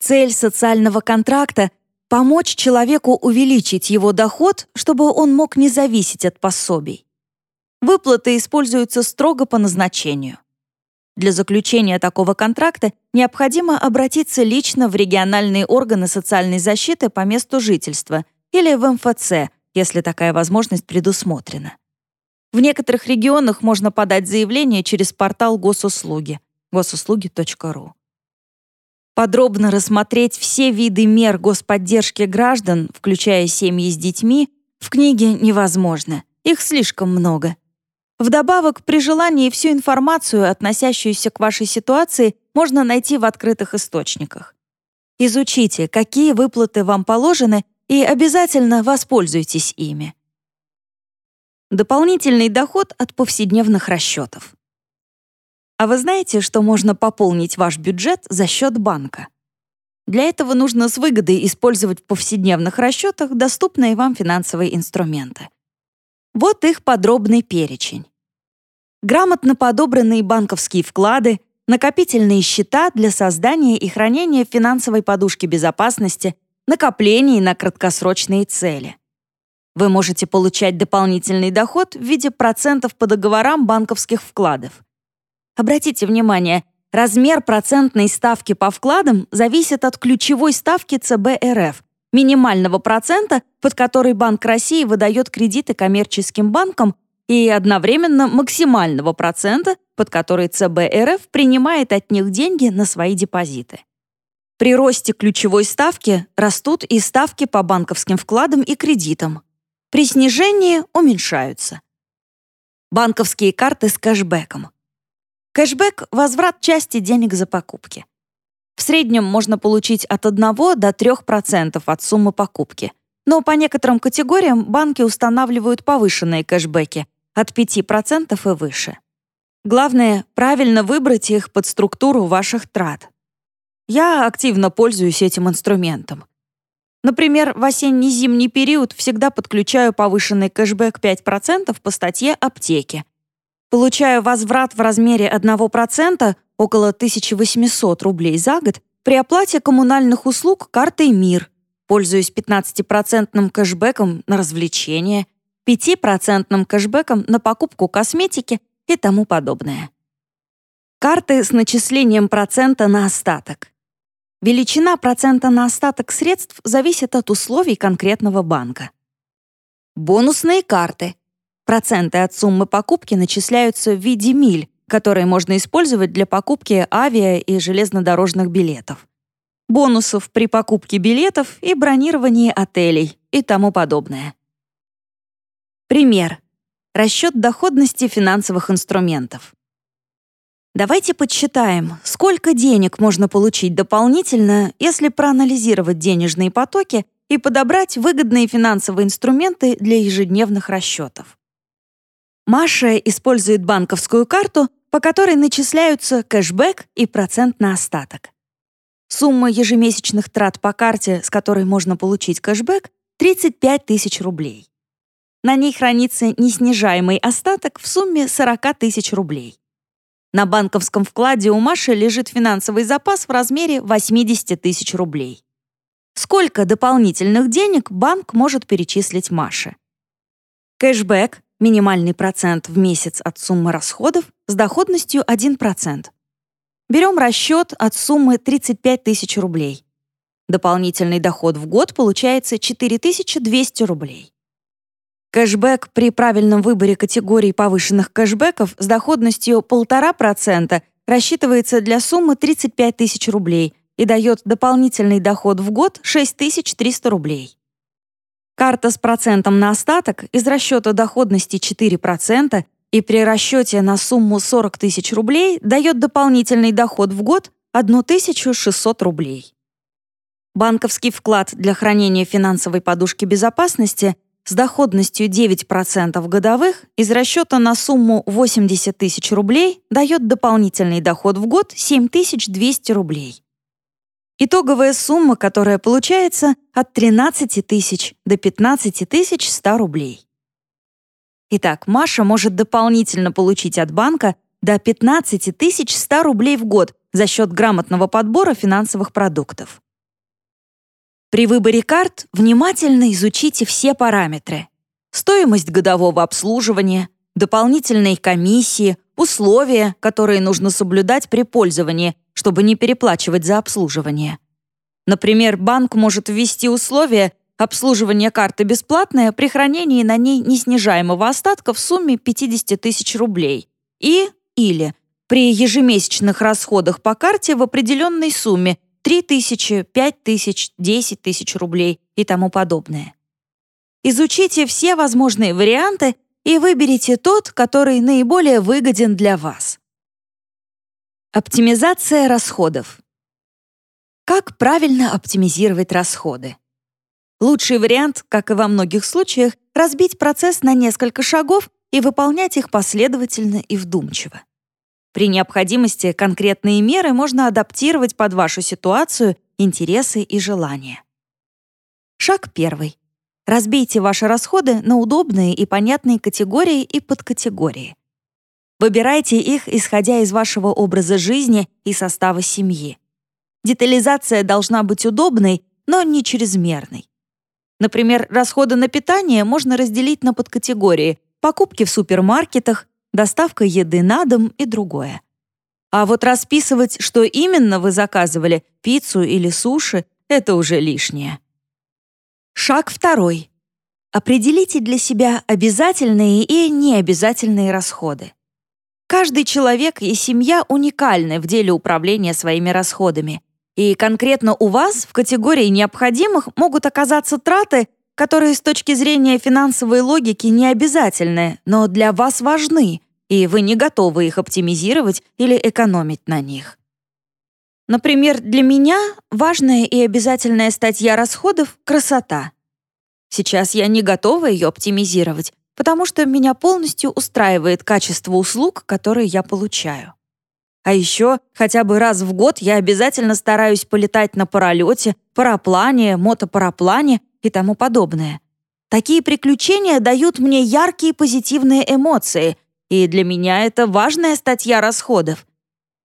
Цель социального контракта — помочь человеку увеличить его доход, чтобы он мог не зависеть от пособий. Выплаты используются строго по назначению. Для заключения такого контракта необходимо обратиться лично в региональные органы социальной защиты по месту жительства или в МФЦ, если такая возможность предусмотрена. В некоторых регионах можно подать заявление через портал госуслуги госуслуги.ру. Подробно рассмотреть все виды мер господдержки граждан, включая семьи с детьми, в книге невозможно. Их слишком много. Вдобавок, при желании всю информацию, относящуюся к вашей ситуации, можно найти в открытых источниках. Изучите, какие выплаты вам положены, и обязательно воспользуйтесь ими. Дополнительный доход от повседневных расчетов. А вы знаете, что можно пополнить ваш бюджет за счет банка? Для этого нужно с выгодой использовать в повседневных расчетах доступные вам финансовые инструменты. Вот их подробный перечень. Грамотно подобранные банковские вклады, накопительные счета для создания и хранения финансовой подушки безопасности, накоплений на краткосрочные цели. Вы можете получать дополнительный доход в виде процентов по договорам банковских вкладов. Обратите внимание, размер процентной ставки по вкладам зависит от ключевой ставки ЦБ РФ, минимального процента, под который Банк России выдает кредиты коммерческим банкам, и одновременно максимального процента, под который ЦБ РФ принимает от них деньги на свои депозиты. При росте ключевой ставки растут и ставки по банковским вкладам и кредитам. При снижении уменьшаются. Банковские карты с кэшбэком. Кэшбэк — возврат части денег за покупки. В среднем можно получить от 1 до 3% от суммы покупки. Но по некоторым категориям банки устанавливают повышенные кэшбэки от 5% и выше. Главное — правильно выбрать их под структуру ваших трат. Я активно пользуюсь этим инструментом. Например, в осенне-зимний период всегда подключаю повышенный кэшбэк 5% по статье «Аптеки». Получаю возврат в размере 1%, около 1800 рублей за год при оплате коммунальных услуг картой «Мир», пользуюсь 15% кэшбэком на развлечения, 5% кэшбэком на покупку косметики и тому подобное. Карты с начислением процента на остаток. Величина процента на остаток средств зависит от условий конкретного банка. Бонусные карты. Проценты от суммы покупки начисляются в виде миль, которые можно использовать для покупки авиа и железнодорожных билетов, бонусов при покупке билетов и бронировании отелей и тому подобное. Пример. Расчет доходности финансовых инструментов. Давайте подсчитаем, сколько денег можно получить дополнительно, если проанализировать денежные потоки и подобрать выгодные финансовые инструменты для ежедневных расчетов. Маша использует банковскую карту, по которой начисляются кэшбэк и процент на остаток. Сумма ежемесячных трат по карте, с которой можно получить кэшбэк, 35 тысяч рублей. На ней хранится неснижаемый остаток в сумме 40 тысяч рублей. На банковском вкладе у Маши лежит финансовый запас в размере 80 тысяч рублей. Сколько дополнительных денег банк может перечислить Маше? Кэшбэк минимальный процент в месяц от суммы расходов с доходностью 1%. Берем расчет от суммы 35 тысяч рублей. Дополнительный доход в год получается 4200 рублей. Кэшбэк при правильном выборе категории повышенных кэшбэков с доходностью 1,5% рассчитывается для суммы 35 тысяч рублей и дает дополнительный доход в год 6300 рублей. Карта с процентом на остаток из расчета доходности 4% и при расчете на сумму 40 тысяч рублей дает дополнительный доход в год 1600 рублей. Банковский вклад для хранения финансовой подушки безопасности с доходностью 9% годовых из расчета на сумму 80 тысяч рублей дает дополнительный доход в год 7200 рублей. Итоговая сумма, которая получается от 13 тысяч до 15 тысяч 100 рублей. Итак, Маша может дополнительно получить от банка до 15 тысяч 100 рублей в год за счет грамотного подбора финансовых продуктов. При выборе карт внимательно изучите все параметры. Стоимость годового обслуживания, дополнительные комиссии, условия, которые нужно соблюдать при пользовании, чтобы не переплачивать за обслуживание. Например, банк может ввести условие обслуживание карты бесплатное при хранении на ней неснижаемого остатка в сумме 50 тысяч рублей и или при ежемесячных расходах по карте в определенной сумме 3 тысячи, 5 тысяч, 10 тысяч рублей и тому подобное. Изучите все возможные варианты и выберите тот, который наиболее выгоден для вас. Оптимизация расходов. Как правильно оптимизировать расходы? Лучший вариант, как и во многих случаях, разбить процесс на несколько шагов и выполнять их последовательно и вдумчиво. При необходимости конкретные меры можно адаптировать под вашу ситуацию, интересы и желания. Шаг первый. Разбейте ваши расходы на удобные и понятные категории и подкатегории. Выбирайте их, исходя из вашего образа жизни и состава семьи. Детализация должна быть удобной, но не чрезмерной. Например, расходы на питание можно разделить на подкатегории покупки в супермаркетах, доставка еды на дом и другое. А вот расписывать, что именно вы заказывали, пиццу или суши, это уже лишнее. Шаг второй. Определите для себя обязательные и необязательные расходы. Каждый человек и семья уникальны в деле управления своими расходами. И конкретно у вас в категории необходимых могут оказаться траты, которые с точки зрения финансовой логики не обязательны, но для вас важны, и вы не готовы их оптимизировать или экономить на них. Например, для меня важная и обязательная статья расходов — красота. Сейчас я не готова ее оптимизировать, потому что меня полностью устраивает качество услуг, которые я получаю. А еще хотя бы раз в год я обязательно стараюсь полетать на паралете, параплане, мотопараплане и тому подобное. Такие приключения дают мне яркие позитивные эмоции, и для меня это важная статья расходов.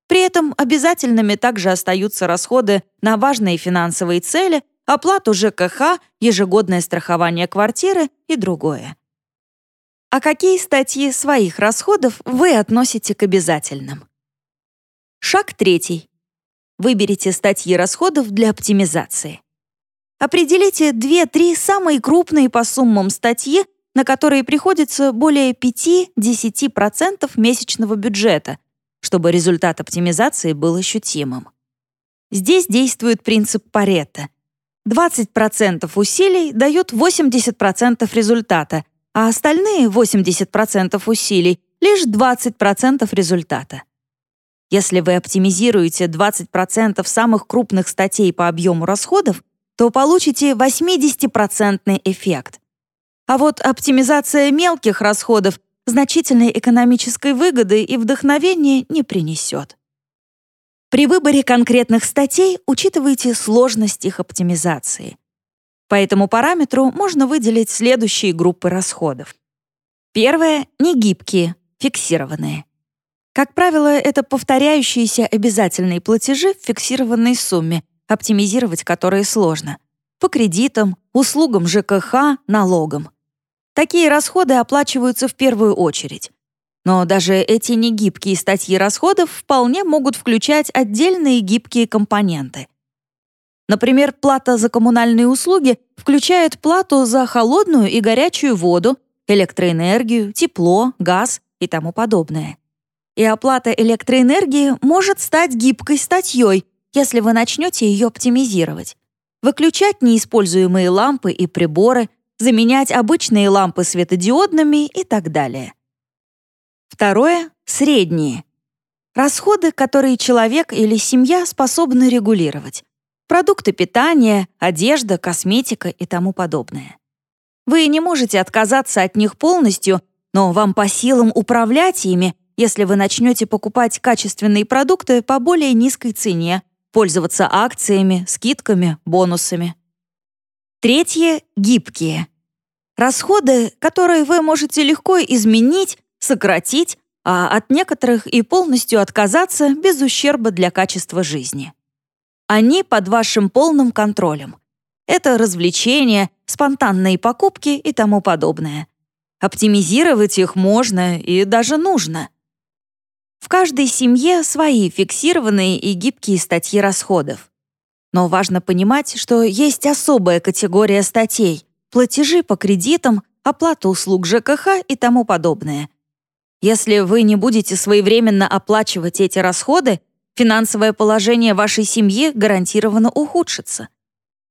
При этом обязательными также остаются расходы на важные финансовые цели, оплату ЖКХ, ежегодное страхование квартиры и другое. А какие статьи своих расходов вы относите к обязательным? Шаг третий. Выберите статьи расходов для оптимизации. Определите 2-3 самые крупные по суммам статьи, на которые приходится более 5-10% месячного бюджета, чтобы результат оптимизации был ощутимым. Здесь действует принцип Паретта. 20% усилий дают 80% результата, а остальные 80% усилий — лишь 20% результата. Если вы оптимизируете 20% самых крупных статей по объему расходов, то получите 80% эффект. А вот оптимизация мелких расходов значительной экономической выгоды и вдохновения не принесет. При выборе конкретных статей учитывайте сложность их оптимизации. По этому параметру можно выделить следующие группы расходов. Первое — негибкие, фиксированные. Как правило, это повторяющиеся обязательные платежи в фиксированной сумме, оптимизировать которые сложно. По кредитам, услугам ЖКХ, налогам. Такие расходы оплачиваются в первую очередь. Но даже эти негибкие статьи расходов вполне могут включать отдельные гибкие компоненты. Например, плата за коммунальные услуги включает плату за холодную и горячую воду, электроэнергию, тепло, газ и тому подобное. И оплата электроэнергии может стать гибкой статьей, если вы начнете ее оптимизировать. Выключать неиспользуемые лампы и приборы, заменять обычные лампы светодиодными и так далее. Второе — средние. Расходы, которые человек или семья способны регулировать. Продукты питания, одежда, косметика и тому подобное. Вы не можете отказаться от них полностью, но вам по силам управлять ими, если вы начнете покупать качественные продукты по более низкой цене, пользоваться акциями, скидками, бонусами. Третье — гибкие. Расходы, которые вы можете легко изменить, сократить а от некоторых и полностью отказаться без ущерба для качества жизни. Они под вашим полным контролем. Это развлечения, спонтанные покупки и тому подобное. Оптимизировать их можно и даже нужно. В каждой семье свои фиксированные и гибкие статьи расходов. Но важно понимать, что есть особая категория статей — платежи по кредитам, оплата услуг ЖКХ и тому подобное, если вы не будете своевременно оплачивать эти расходы, финансовое положение вашей семьи гарантированно ухудшится.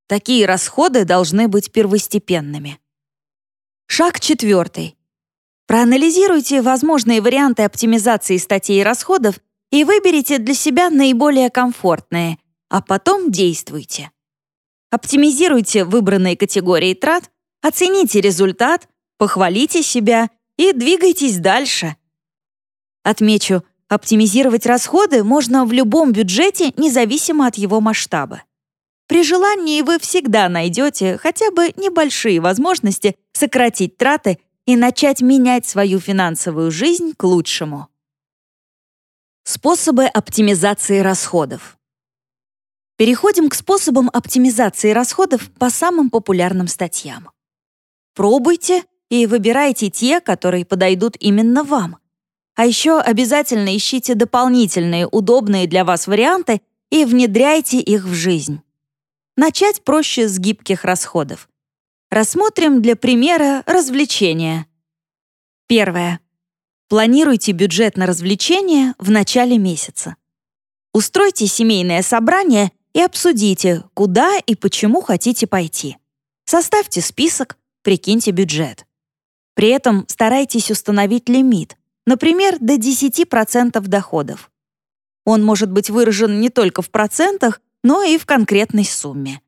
Такие расходы должны быть первостепенными. Шаг четвертый. Проанализируйте возможные варианты оптимизации статей расходов и выберите для себя наиболее комфортные, а потом действуйте. Оптимизируйте выбранные категории трат, оцените результат, похвалите себя и двигайтесь дальше. Отмечу, оптимизировать расходы можно в любом бюджете, независимо от его масштаба. При желании вы всегда найдете хотя бы небольшие возможности сократить траты и начать менять свою финансовую жизнь к лучшему. Способы оптимизации расходов. Переходим к способам оптимизации расходов по самым популярным статьям. Пробуйте и выбирайте те, которые подойдут именно вам. А еще обязательно ищите дополнительные удобные для вас варианты и внедряйте их в жизнь. Начать проще с гибких расходов. Рассмотрим для примера развлечения. Первое. Планируйте бюджет на развлечения в начале месяца. Устройте семейное собрание и обсудите, куда и почему хотите пойти. Составьте список, прикиньте бюджет. При этом старайтесь установить лимит, Например, до 10% доходов. Он может быть выражен не только в процентах, но и в конкретной сумме.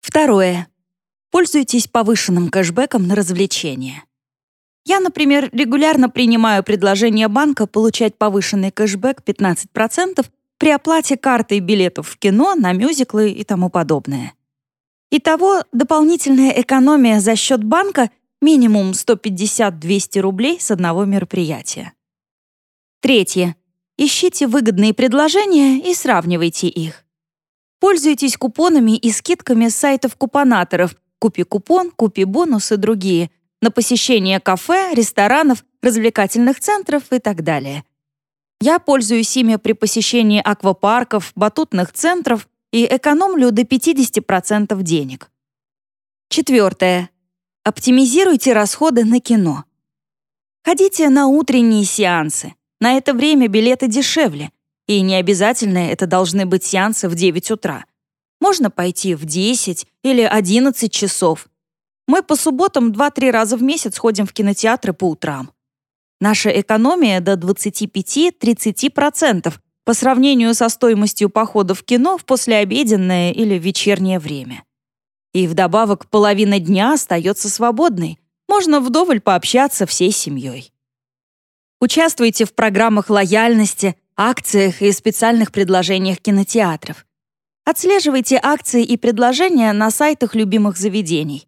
Второе. Пользуйтесь повышенным кэшбэком на развлечения. Я, например, регулярно принимаю предложение банка получать повышенный кэшбэк 15% при оплате картой билетов в кино, на мюзиклы и тому подобное. Итого, дополнительная экономия за счет банка Минимум 150-200 рублей с одного мероприятия. Третье. Ищите выгодные предложения и сравнивайте их. Пользуйтесь купонами и скидками сайтов купонаторов «Купи купон», «Купи бонус» и другие на посещение кафе, ресторанов, развлекательных центров и так далее. Я пользуюсь ими при посещении аквапарков, батутных центров и экономлю до 50% денег. Четвертое. Оптимизируйте расходы на кино. Ходите на утренние сеансы. На это время билеты дешевле. И не обязательно это должны быть сеансы в 9 утра. Можно пойти в 10 или 11 часов. Мы по субботам 2-3 раза в месяц ходим в кинотеатры по утрам. Наша экономия до 25-30% по сравнению со стоимостью похода в кино в послеобеденное или вечернее время. И вдобавок половина дня остается свободной. Можно вдоволь пообщаться всей семьей. Участвуйте в программах лояльности, акциях и специальных предложениях кинотеатров. Отслеживайте акции и предложения на сайтах любимых заведений.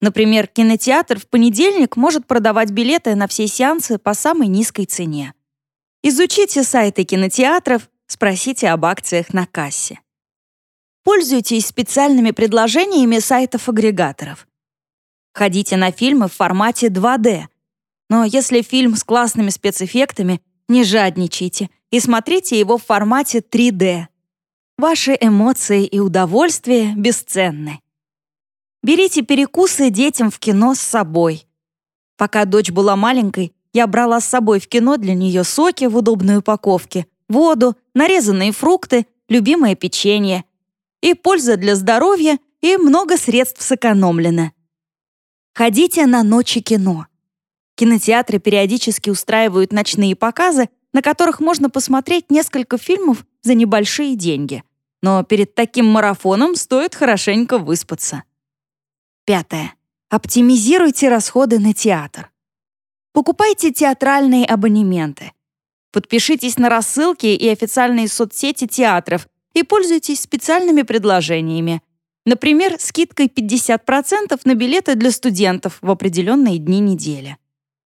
Например, кинотеатр в понедельник может продавать билеты на все сеансы по самой низкой цене. Изучите сайты кинотеатров, спросите об акциях на кассе. Пользуйтесь специальными предложениями сайтов-агрегаторов. Ходите на фильмы в формате 2D. Но если фильм с классными спецэффектами, не жадничайте и смотрите его в формате 3D. Ваши эмоции и удовольствия бесценны. Берите перекусы детям в кино с собой. Пока дочь была маленькой, я брала с собой в кино для нее соки в удобной упаковке, воду, нарезанные фрукты, любимое печенье. И польза для здоровья, и много средств сэкономлено. Ходите на ночи кино. Кинотеатры периодически устраивают ночные показы, на которых можно посмотреть несколько фильмов за небольшие деньги. Но перед таким марафоном стоит хорошенько выспаться. Пятое. Оптимизируйте расходы на театр. Покупайте театральные абонементы. Подпишитесь на рассылки и официальные соцсети театров и пользуйтесь специальными предложениями. Например, скидкой 50% на билеты для студентов в определенные дни недели.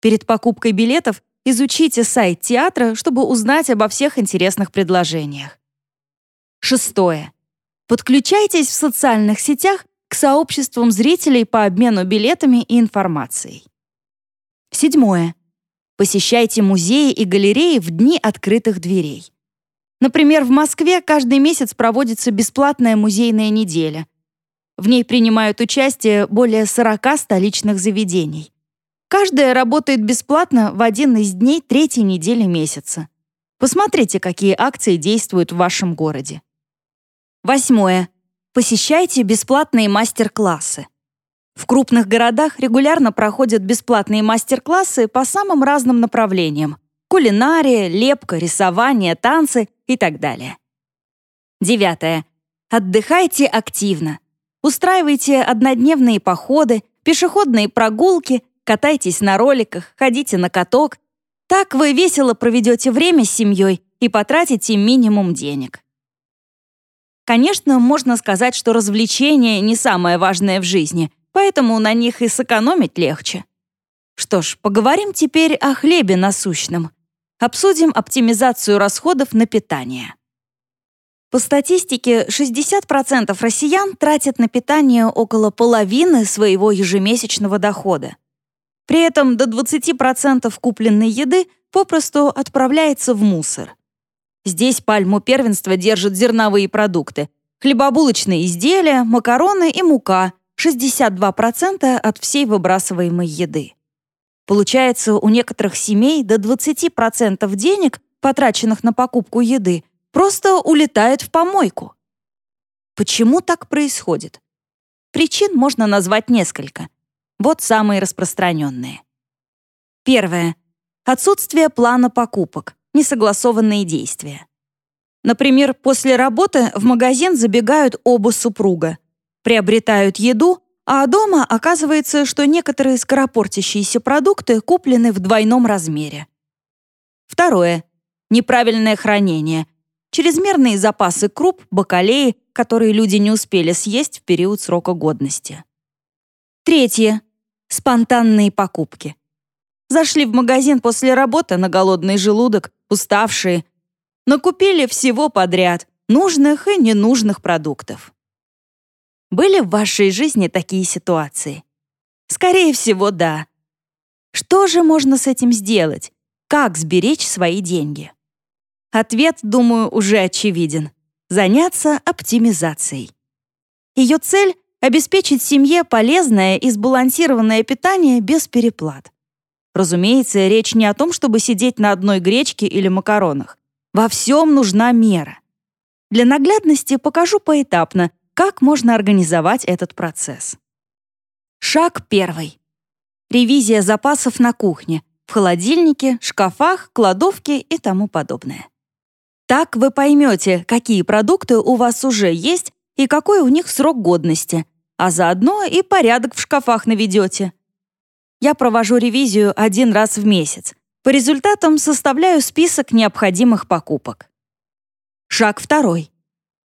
Перед покупкой билетов изучите сайт театра, чтобы узнать обо всех интересных предложениях. Шестое. Подключайтесь в социальных сетях к сообществам зрителей по обмену билетами и информацией. Седьмое. Посещайте музеи и галереи в дни открытых дверей. Например, в Москве каждый месяц проводится бесплатная музейная неделя. В ней принимают участие более 40 столичных заведений. Каждая работает бесплатно в один из дней третьей недели месяца. Посмотрите, какие акции действуют в вашем городе. Восьмое. Посещайте бесплатные мастер-классы. В крупных городах регулярно проходят бесплатные мастер-классы по самым разным направлениям – кулинария, лепка, рисование, танцы и так далее. Девятое. Отдыхайте активно. Устраивайте однодневные походы, пешеходные прогулки, катайтесь на роликах, ходите на каток. Так вы весело проведете время с семьей и потратите минимум денег. Конечно, можно сказать, что развлечения не самое важное в жизни, поэтому на них и сэкономить легче. Что ж, поговорим теперь о хлебе насущном. Обсудим оптимизацию расходов на питание. По статистике, 60% россиян тратят на питание около половины своего ежемесячного дохода. При этом до 20% купленной еды попросту отправляется в мусор. Здесь пальму первенства держат зерновые продукты, хлебобулочные изделия, макароны и мука, 62% от всей выбрасываемой еды. Получается, у некоторых семей до 20% денег, потраченных на покупку еды, просто улетает в помойку. Почему так происходит? Причин можно назвать несколько. Вот самые распространенные. Первое. Отсутствие плана покупок, несогласованные действия. Например, после работы в магазин забегают оба супруга, приобретают еду, а дома оказывается, что некоторые скоропортящиеся продукты куплены в двойном размере. Второе. Неправильное хранение. Чрезмерные запасы круп, бакалеи, которые люди не успели съесть в период срока годности. Третье. Спонтанные покупки. Зашли в магазин после работы на голодный желудок, уставшие. Накупили всего подряд, нужных и ненужных продуктов. Были в вашей жизни такие ситуации? Скорее всего, да. Что же можно с этим сделать? Как сберечь свои деньги? Ответ, думаю, уже очевиден. Заняться оптимизацией. Ее цель обеспечить семье полезное и сбалансированное питание без переплат. Разумеется, речь не о том, чтобы сидеть на одной гречке или макаронах. Во всем нужна мера. Для наглядности покажу поэтапно, как можно организовать этот процесс. Шаг первый. Ревизия запасов на кухне, в холодильнике, шкафах, кладовке и тому подобное. Так вы поймете, какие продукты у вас уже есть и какой у них срок годности, а заодно и порядок в шкафах наведете. Я провожу ревизию один раз в месяц. По результатам составляю список необходимых покупок. Шаг второй.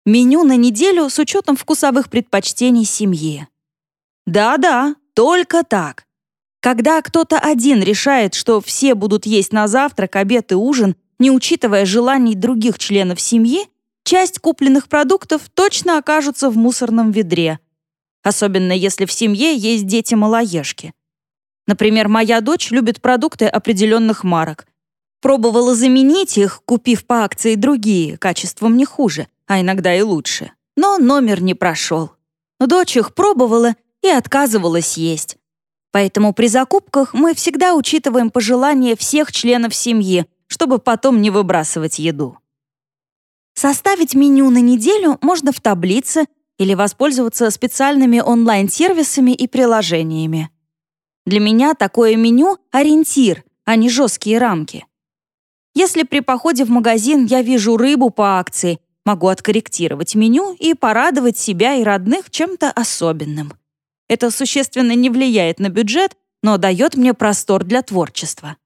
Меню на неделю с учетом вкусовых предпочтений семьи. Да-да, только так. Когда кто-то один решает, что все будут есть на завтрак, обед и ужин, не учитывая желаний других членов семьи, часть купленных продуктов точно окажутся в мусорном ведре, особенно если в семье есть дети-малоежки. Например, моя дочь любит продукты определенных марок. Пробовала заменить их, купив по акции другие, качеством не хуже, а иногда и лучше. Но номер не прошел. Дочь их пробовала и отказывалась есть. Поэтому при закупках мы всегда учитываем пожелания всех членов семьи, чтобы потом не выбрасывать еду. Составить меню на неделю можно в таблице или воспользоваться специальными онлайн-сервисами и приложениями. Для меня такое меню — ориентир, а не жесткие рамки. Если при походе в магазин я вижу рыбу по акции, могу откорректировать меню и порадовать себя и родных чем-то особенным. Это существенно не влияет на бюджет, но дает мне простор для творчества.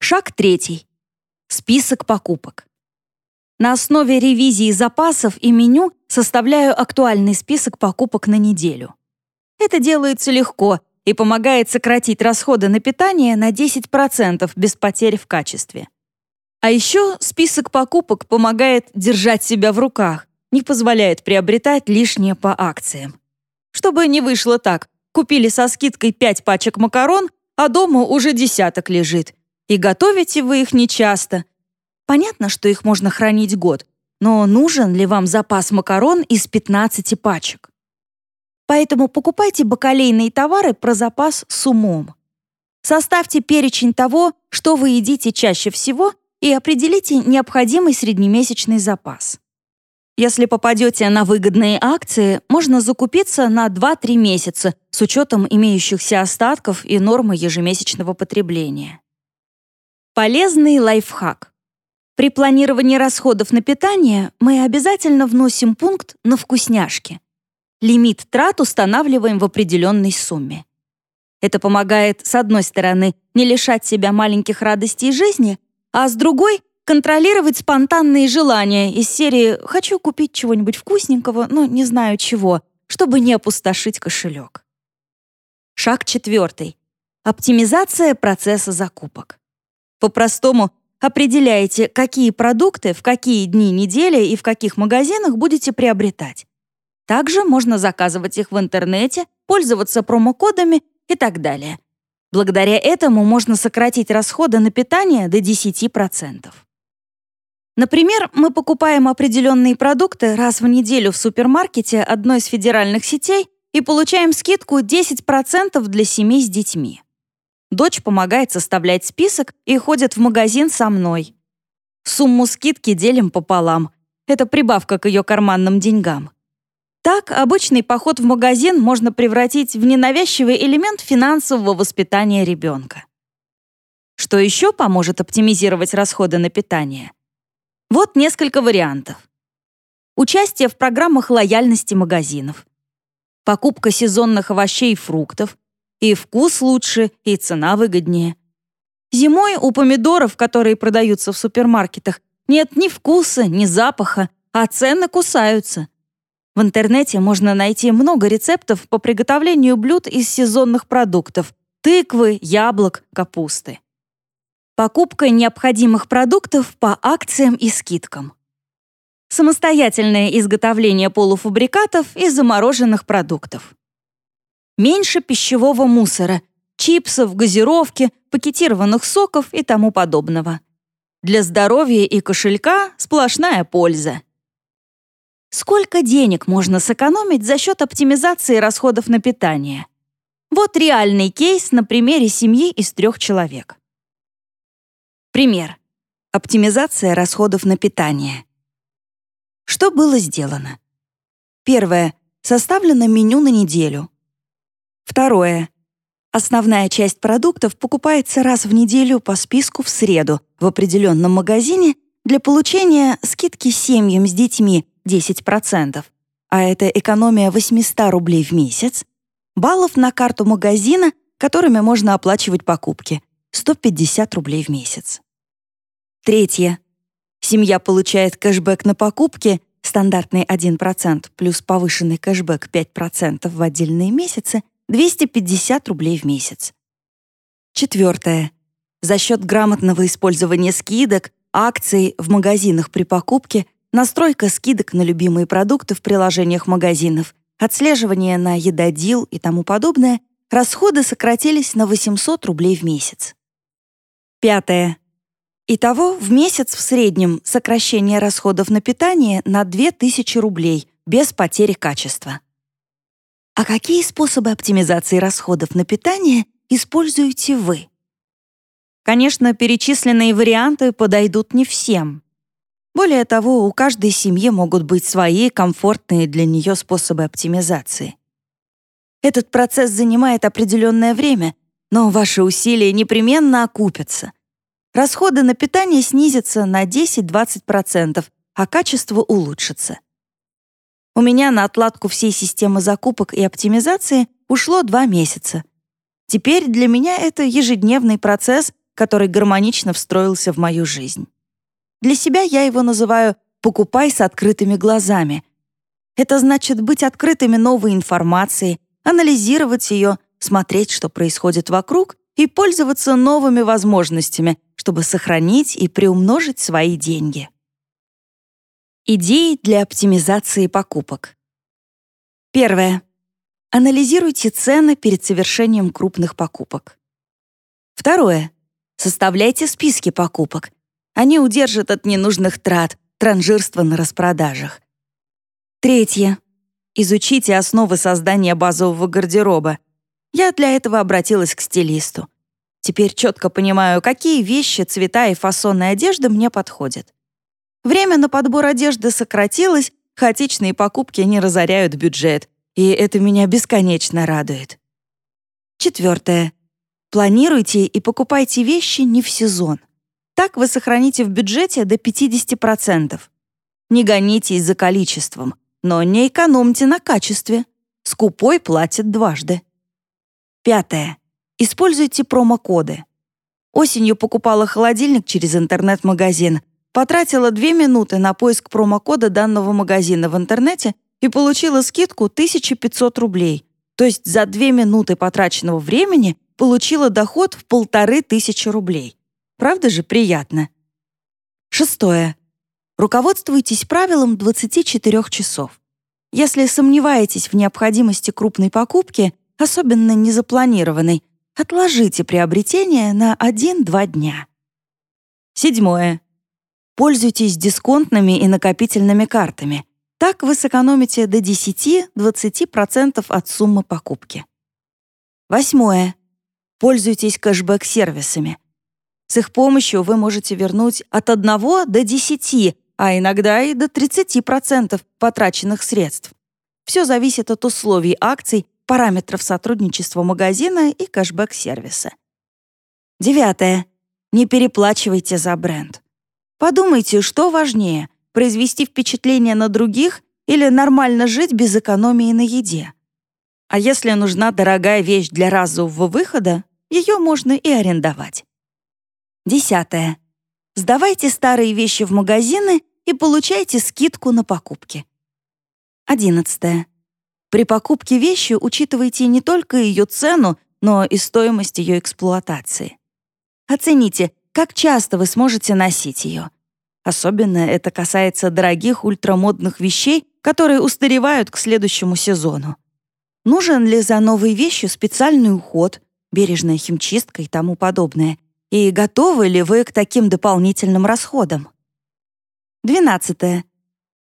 Шаг третий. Список покупок. На основе ревизии запасов и меню составляю актуальный список покупок на неделю. Это делается легко и помогает сократить расходы на питание на 10% без потерь в качестве. А еще список покупок помогает держать себя в руках, не позволяет приобретать лишнее по акциям. Чтобы не вышло так, купили со скидкой 5 пачек макарон, а дома уже десяток лежит. И готовите вы их нечасто, Понятно, что их можно хранить год, но нужен ли вам запас макарон из 15 пачек? Поэтому покупайте бакалейные товары про запас с умом. Составьте перечень того, что вы едите чаще всего, и определите необходимый среднемесячный запас. Если попадете на выгодные акции, можно закупиться на 2-3 месяца с учетом имеющихся остатков и нормы ежемесячного потребления. Полезный лайфхак. При планировании расходов на питание мы обязательно вносим пункт на вкусняшки. Лимит трат устанавливаем в определенной сумме. Это помогает, с одной стороны, не лишать себя маленьких радостей жизни, а с другой — контролировать спонтанные желания из серии «хочу купить чего-нибудь вкусненького, но не знаю чего», чтобы не опустошить кошелек. Шаг четвертый. Оптимизация процесса закупок. По-простому, Определяете, какие продукты в какие дни недели и в каких магазинах будете приобретать. Также можно заказывать их в интернете, пользоваться промокодами и так далее. Благодаря этому можно сократить расходы на питание до 10%. Например, мы покупаем определенные продукты раз в неделю в супермаркете одной из федеральных сетей и получаем скидку 10% для семей с детьми. Дочь помогает составлять список и ходит в магазин со мной. Сумму скидки делим пополам. Это прибавка к ее карманным деньгам. Так, обычный поход в магазин можно превратить в ненавязчивый элемент финансового воспитания ребенка. Что еще поможет оптимизировать расходы на питание? Вот несколько вариантов. Участие в программах лояльности магазинов. Покупка сезонных овощей и фруктов, и вкус лучше, и цена выгоднее. Зимой у помидоров, которые продаются в супермаркетах, нет ни вкуса, ни запаха, а цены кусаются. В интернете можно найти много рецептов по приготовлению блюд из сезонных продуктов – тыквы, яблок, капусты. Покупка необходимых продуктов по акциям и скидкам. Самостоятельное изготовление полуфабрикатов и замороженных продуктов меньше пищевого мусора, чипсов, газировки, пакетированных соков и тому подобного. Для здоровья и кошелька сплошная польза. Сколько денег можно сэкономить за счет оптимизации расходов на питание? Вот реальный кейс на примере семьи из трех человек. Пример. Оптимизация расходов на питание. Что было сделано? Первое. Составлено меню на неделю. Второе. Основная часть продуктов покупается раз в неделю по списку в среду в определенном магазине для получения скидки семьям с детьми 10%, а это экономия 800 рублей в месяц, баллов на карту магазина, которыми можно оплачивать покупки, 150 рублей в месяц. Третье. Семья получает кэшбэк на покупки, стандартный 1% плюс повышенный кэшбэк 5% в отдельные месяцы 250 рублей в месяц. Четвертое. За счет грамотного использования скидок, акций в магазинах при покупке, настройка скидок на любимые продукты в приложениях магазинов, отслеживание на едодил и тому подобное, расходы сократились на 800 рублей в месяц. Пятое. Итого в месяц в среднем сокращение расходов на питание на 2000 рублей без потери качества. А какие способы оптимизации расходов на питание используете вы? Конечно, перечисленные варианты подойдут не всем. Более того, у каждой семьи могут быть свои комфортные для нее способы оптимизации. Этот процесс занимает определенное время, но ваши усилия непременно окупятся. Расходы на питание снизятся на 10-20%, а качество улучшится. У меня на отладку всей системы закупок и оптимизации ушло два месяца. Теперь для меня это ежедневный процесс, который гармонично встроился в мою жизнь. Для себя я его называю «покупай с открытыми глазами». Это значит быть открытыми новой информацией, анализировать ее, смотреть, что происходит вокруг, и пользоваться новыми возможностями, чтобы сохранить и приумножить свои деньги. Идеи для оптимизации покупок. Первое. Анализируйте цены перед совершением крупных покупок. Второе. Составляйте списки покупок. Они удержат от ненужных трат, транжирства на распродажах. Третье. Изучите основы создания базового гардероба. Я для этого обратилась к стилисту. Теперь четко понимаю, какие вещи, цвета и фасоны одежды мне подходят. Время на подбор одежды сократилось, хаотичные покупки не разоряют бюджет, и это меня бесконечно радует. Четвертое. Планируйте и покупайте вещи не в сезон. Так вы сохраните в бюджете до 50%. Не гонитесь за количеством, но не экономьте на качестве. Скупой платит дважды. Пятое. Используйте промокоды. Осенью покупала холодильник через интернет-магазин, Потратила две минуты на поиск промокода данного магазина в интернете и получила скидку 1500 рублей. То есть за две минуты потраченного времени получила доход в полторы тысячи рублей. Правда же приятно? Шестое. Руководствуйтесь правилом 24 часов. Если сомневаетесь в необходимости крупной покупки, особенно незапланированной, отложите приобретение на 1-2 дня. Седьмое. Пользуйтесь дисконтными и накопительными картами. Так вы сэкономите до 10-20% от суммы покупки. Восьмое. Пользуйтесь кэшбэк-сервисами. С их помощью вы можете вернуть от 1 до 10, а иногда и до 30% потраченных средств. Все зависит от условий акций, параметров сотрудничества магазина и кэшбэк-сервиса. Девятое. Не переплачивайте за бренд. Подумайте, что важнее — произвести впечатление на других или нормально жить без экономии на еде. А если нужна дорогая вещь для разового выхода, ее можно и арендовать. Десятое. Сдавайте старые вещи в магазины и получайте скидку на покупки. Одиннадцатое. При покупке вещи учитывайте не только ее цену, но и стоимость ее эксплуатации. Оцените, как часто вы сможете носить ее. Особенно это касается дорогих ультрамодных вещей, которые устаревают к следующему сезону. Нужен ли за новой вещью специальный уход, бережная химчистка и тому подобное? И готовы ли вы к таким дополнительным расходам? 12.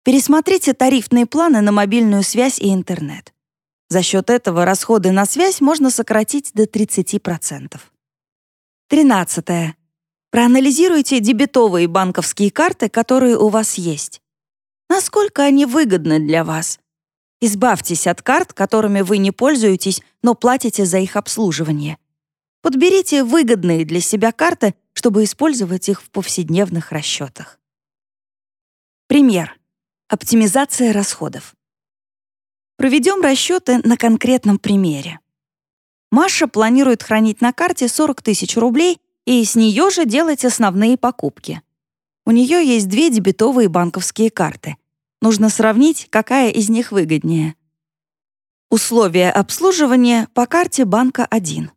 Пересмотрите тарифные планы на мобильную связь и интернет. За счет этого расходы на связь можно сократить до 30%. 13. Проанализируйте дебетовые банковские карты, которые у вас есть. Насколько они выгодны для вас? Избавьтесь от карт, которыми вы не пользуетесь, но платите за их обслуживание. Подберите выгодные для себя карты, чтобы использовать их в повседневных расчетах. Пример. Оптимизация расходов. Проведем расчеты на конкретном примере. Маша планирует хранить на карте 40 тысяч рублей и с нее же делать основные покупки. У нее есть две дебетовые банковские карты. Нужно сравнить, какая из них выгоднее. Условия обслуживания по карте банка 1.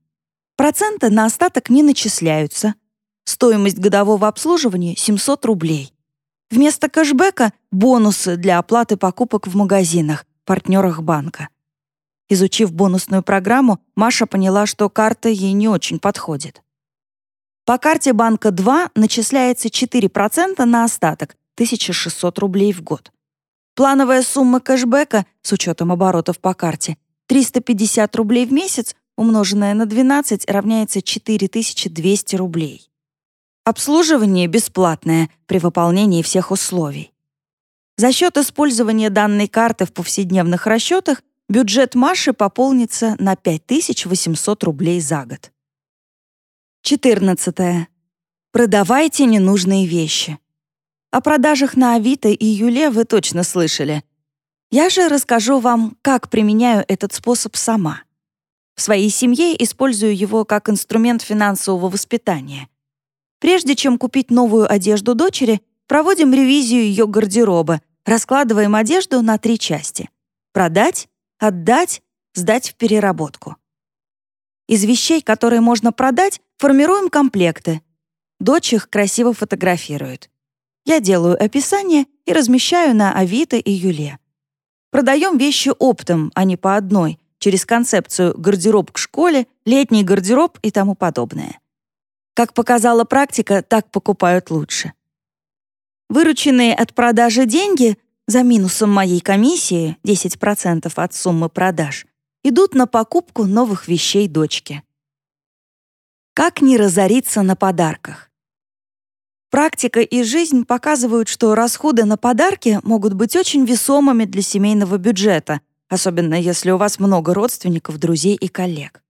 Проценты на остаток не начисляются. Стоимость годового обслуживания — 700 рублей. Вместо кэшбэка — бонусы для оплаты покупок в магазинах, партнерах банка. Изучив бонусную программу, Маша поняла, что карта ей не очень подходит. По карте банка 2 начисляется 4% на остаток, 1600 рублей в год. Плановая сумма кэшбэка с учетом оборотов по карте 350 рублей в месяц, умноженное на 12, равняется 4200 рублей. Обслуживание бесплатное при выполнении всех условий. За счет использования данной карты в повседневных расчетах бюджет Маши пополнится на 5800 рублей за год. 14. Продавайте ненужные вещи. О продажах на Авито и Юле вы точно слышали. Я же расскажу вам, как применяю этот способ сама. В своей семье использую его как инструмент финансового воспитания. Прежде чем купить новую одежду дочери, проводим ревизию ее гардероба, раскладываем одежду на три части. Продать, отдать, сдать в переработку. Из вещей, которые можно продать, формируем комплекты. Дочь их красиво фотографирует. Я делаю описание и размещаю на Авито и Юле. Продаем вещи оптом, а не по одной, через концепцию «гардероб к школе», «летний гардероб» и тому подобное. Как показала практика, так покупают лучше. Вырученные от продажи деньги, за минусом моей комиссии 10% от суммы продаж, идут на покупку новых вещей дочки. Как не разориться на подарках? Практика и жизнь показывают, что расходы на подарки могут быть очень весомыми для семейного бюджета, особенно если у вас много родственников, друзей и коллег.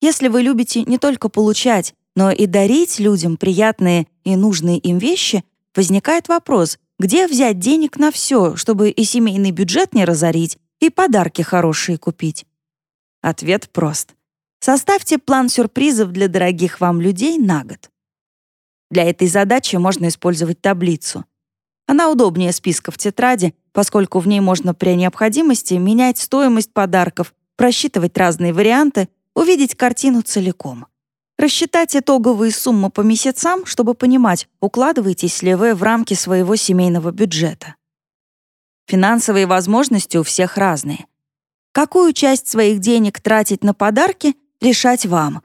Если вы любите не только получать, но и дарить людям приятные и нужные им вещи, Возникает вопрос, где взять денег на все, чтобы и семейный бюджет не разорить, и подарки хорошие купить? Ответ прост. Составьте план сюрпризов для дорогих вам людей на год. Для этой задачи можно использовать таблицу. Она удобнее списка в тетради, поскольку в ней можно при необходимости менять стоимость подарков, просчитывать разные варианты, увидеть картину целиком. Рассчитать итоговые суммы по месяцам, чтобы понимать, укладываетесь ли вы в рамки своего семейного бюджета. Финансовые возможности у всех разные. Какую часть своих денег тратить на подарки, решать вам.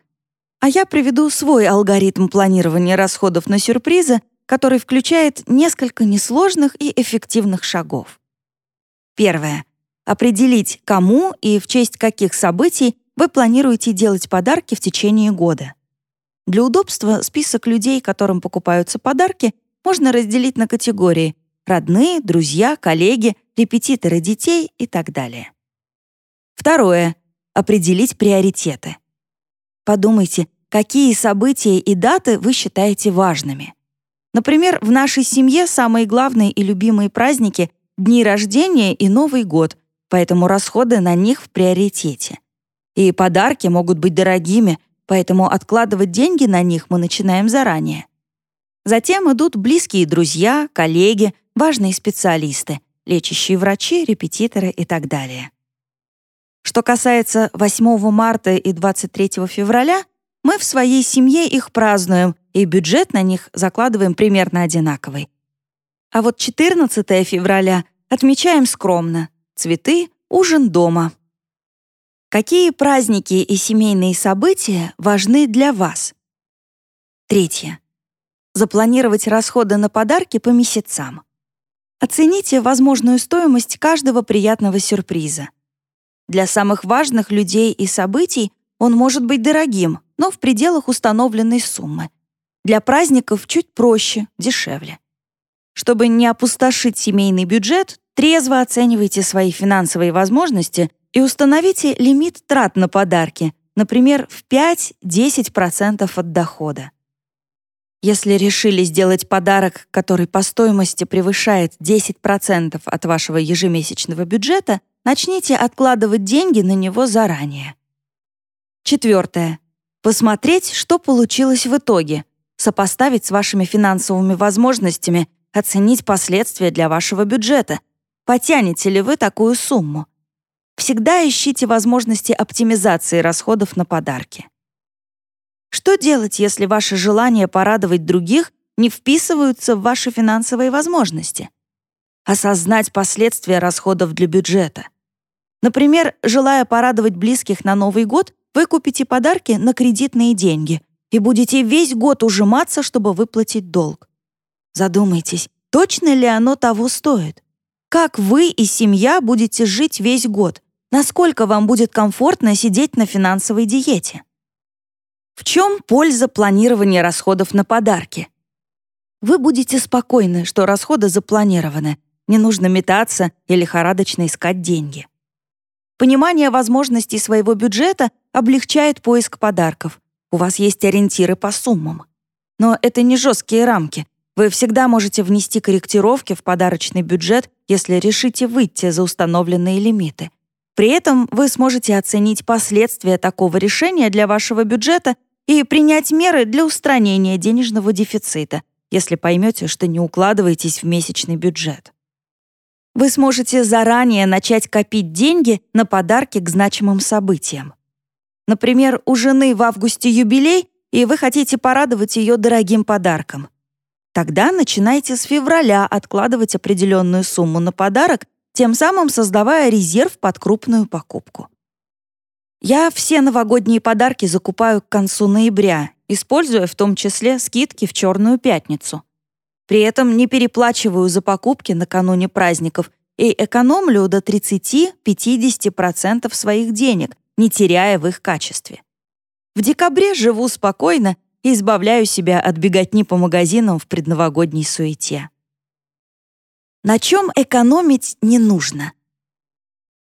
А я приведу свой алгоритм планирования расходов на сюрпризы, который включает несколько несложных и эффективных шагов. Первое. Определить, кому и в честь каких событий вы планируете делать подарки в течение года. Для удобства список людей, которым покупаются подарки, можно разделить на категории родные, друзья, коллеги, репетиторы детей и так далее. Второе. Определить приоритеты. Подумайте, какие события и даты вы считаете важными. Например, в нашей семье самые главные и любимые праздники — дни рождения и Новый год, поэтому расходы на них в приоритете. И подарки могут быть дорогими, поэтому откладывать деньги на них мы начинаем заранее. Затем идут близкие друзья, коллеги, важные специалисты, лечащие врачи, репетиторы и так далее. Что касается 8 марта и 23 февраля, мы в своей семье их празднуем, и бюджет на них закладываем примерно одинаковый. А вот 14 февраля отмечаем скромно. Цветы, ужин дома. Какие праздники и семейные события важны для вас? Третье. Запланировать расходы на подарки по месяцам. Оцените возможную стоимость каждого приятного сюрприза. Для самых важных людей и событий он может быть дорогим, но в пределах установленной суммы. Для праздников чуть проще, дешевле. Чтобы не опустошить семейный бюджет, трезво оценивайте свои финансовые возможности – и установите лимит трат на подарки, например, в 5-10% от дохода. Если решили сделать подарок, который по стоимости превышает 10% от вашего ежемесячного бюджета, начните откладывать деньги на него заранее. Четвертое. Посмотреть, что получилось в итоге, сопоставить с вашими финансовыми возможностями, оценить последствия для вашего бюджета. Потянете ли вы такую сумму? Всегда ищите возможности оптимизации расходов на подарки. Что делать, если ваши желания порадовать других не вписываются в ваши финансовые возможности? Осознать последствия расходов для бюджета. Например, желая порадовать близких на Новый год, вы купите подарки на кредитные деньги и будете весь год ужиматься, чтобы выплатить долг. Задумайтесь, точно ли оно того стоит? Как вы и семья будете жить весь год? насколько вам будет комфортно сидеть на финансовой диете. В чем польза планирования расходов на подарки? Вы будете спокойны, что расходы запланированы, не нужно метаться и лихорадочно искать деньги. Понимание возможностей своего бюджета облегчает поиск подарков. У вас есть ориентиры по суммам. Но это не жесткие рамки. Вы всегда можете внести корректировки в подарочный бюджет, если решите выйти за установленные лимиты. При этом вы сможете оценить последствия такого решения для вашего бюджета и принять меры для устранения денежного дефицита, если поймете, что не укладываетесь в месячный бюджет. Вы сможете заранее начать копить деньги на подарки к значимым событиям. Например, у жены в августе юбилей, и вы хотите порадовать ее дорогим подарком. Тогда начинайте с февраля откладывать определенную сумму на подарок тем самым создавая резерв под крупную покупку. Я все новогодние подарки закупаю к концу ноября, используя в том числе скидки в Черную пятницу. При этом не переплачиваю за покупки накануне праздников и экономлю до 30-50% своих денег, не теряя в их качестве. В декабре живу спокойно и избавляю себя от беготни по магазинам в предновогодней суете. На чем экономить не нужно?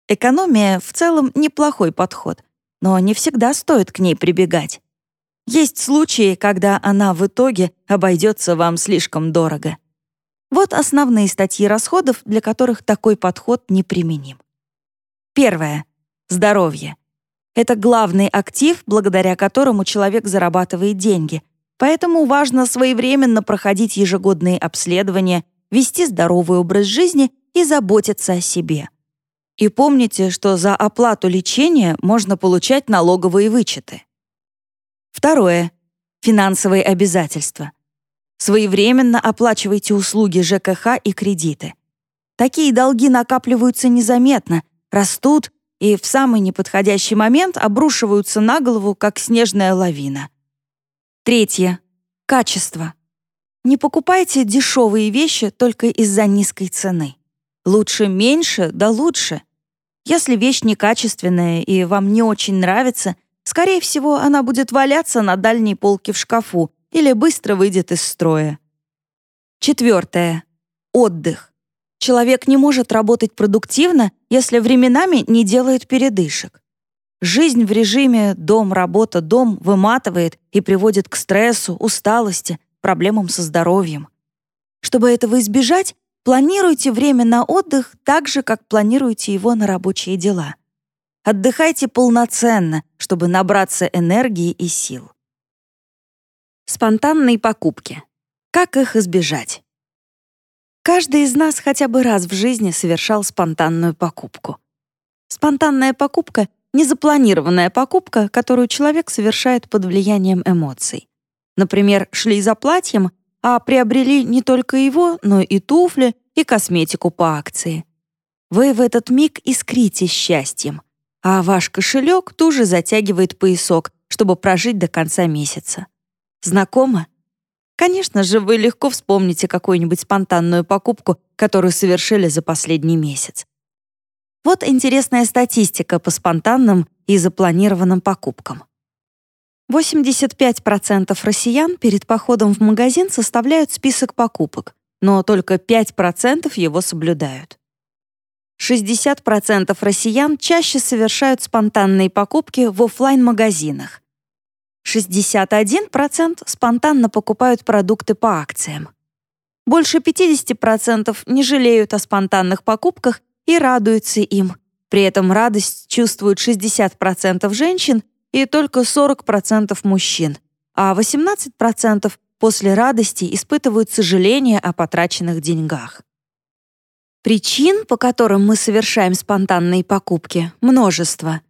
Экономия в целом неплохой подход, но не всегда стоит к ней прибегать. Есть случаи, когда она в итоге обойдется вам слишком дорого. Вот основные статьи расходов, для которых такой подход неприменим. Первое. Здоровье. Это главный актив, благодаря которому человек зарабатывает деньги. Поэтому важно своевременно проходить ежегодные обследования вести здоровый образ жизни и заботиться о себе. И помните, что за оплату лечения можно получать налоговые вычеты. Второе. Финансовые обязательства. Своевременно оплачивайте услуги ЖКХ и кредиты. Такие долги накапливаются незаметно, растут и в самый неподходящий момент обрушиваются на голову, как снежная лавина. Третье. Качество. Не покупайте дешевые вещи только из-за низкой цены. Лучше меньше, да лучше. Если вещь некачественная и вам не очень нравится, скорее всего, она будет валяться на дальней полке в шкафу или быстро выйдет из строя. Четвертое. Отдых. Человек не может работать продуктивно, если временами не делает передышек. Жизнь в режиме «дом-работа-дом» выматывает и приводит к стрессу, усталости, проблемам со здоровьем. Чтобы этого избежать, планируйте время на отдых так же, как планируете его на рабочие дела. Отдыхайте полноценно, чтобы набраться энергии и сил. Спонтанные покупки. Как их избежать? Каждый из нас хотя бы раз в жизни совершал спонтанную покупку. Спонтанная покупка — незапланированная покупка, которую человек совершает под влиянием эмоций. Например, шли за платьем, а приобрели не только его, но и туфли, и косметику по акции. Вы в этот миг искрите счастьем, а ваш кошелек тоже затягивает поясок, чтобы прожить до конца месяца. Знакомо? Конечно же, вы легко вспомните какую-нибудь спонтанную покупку, которую совершили за последний месяц. Вот интересная статистика по спонтанным и запланированным покупкам. 85% россиян перед походом в магазин составляют список покупок, но только 5% его соблюдают. 60% россиян чаще совершают спонтанные покупки в офлайн магазинах 61% спонтанно покупают продукты по акциям. Больше 50% не жалеют о спонтанных покупках и радуются им. При этом радость чувствуют 60% женщин и только 40% мужчин, а 18% после радости испытывают сожаление о потраченных деньгах. Причин, по которым мы совершаем спонтанные покупки, множество.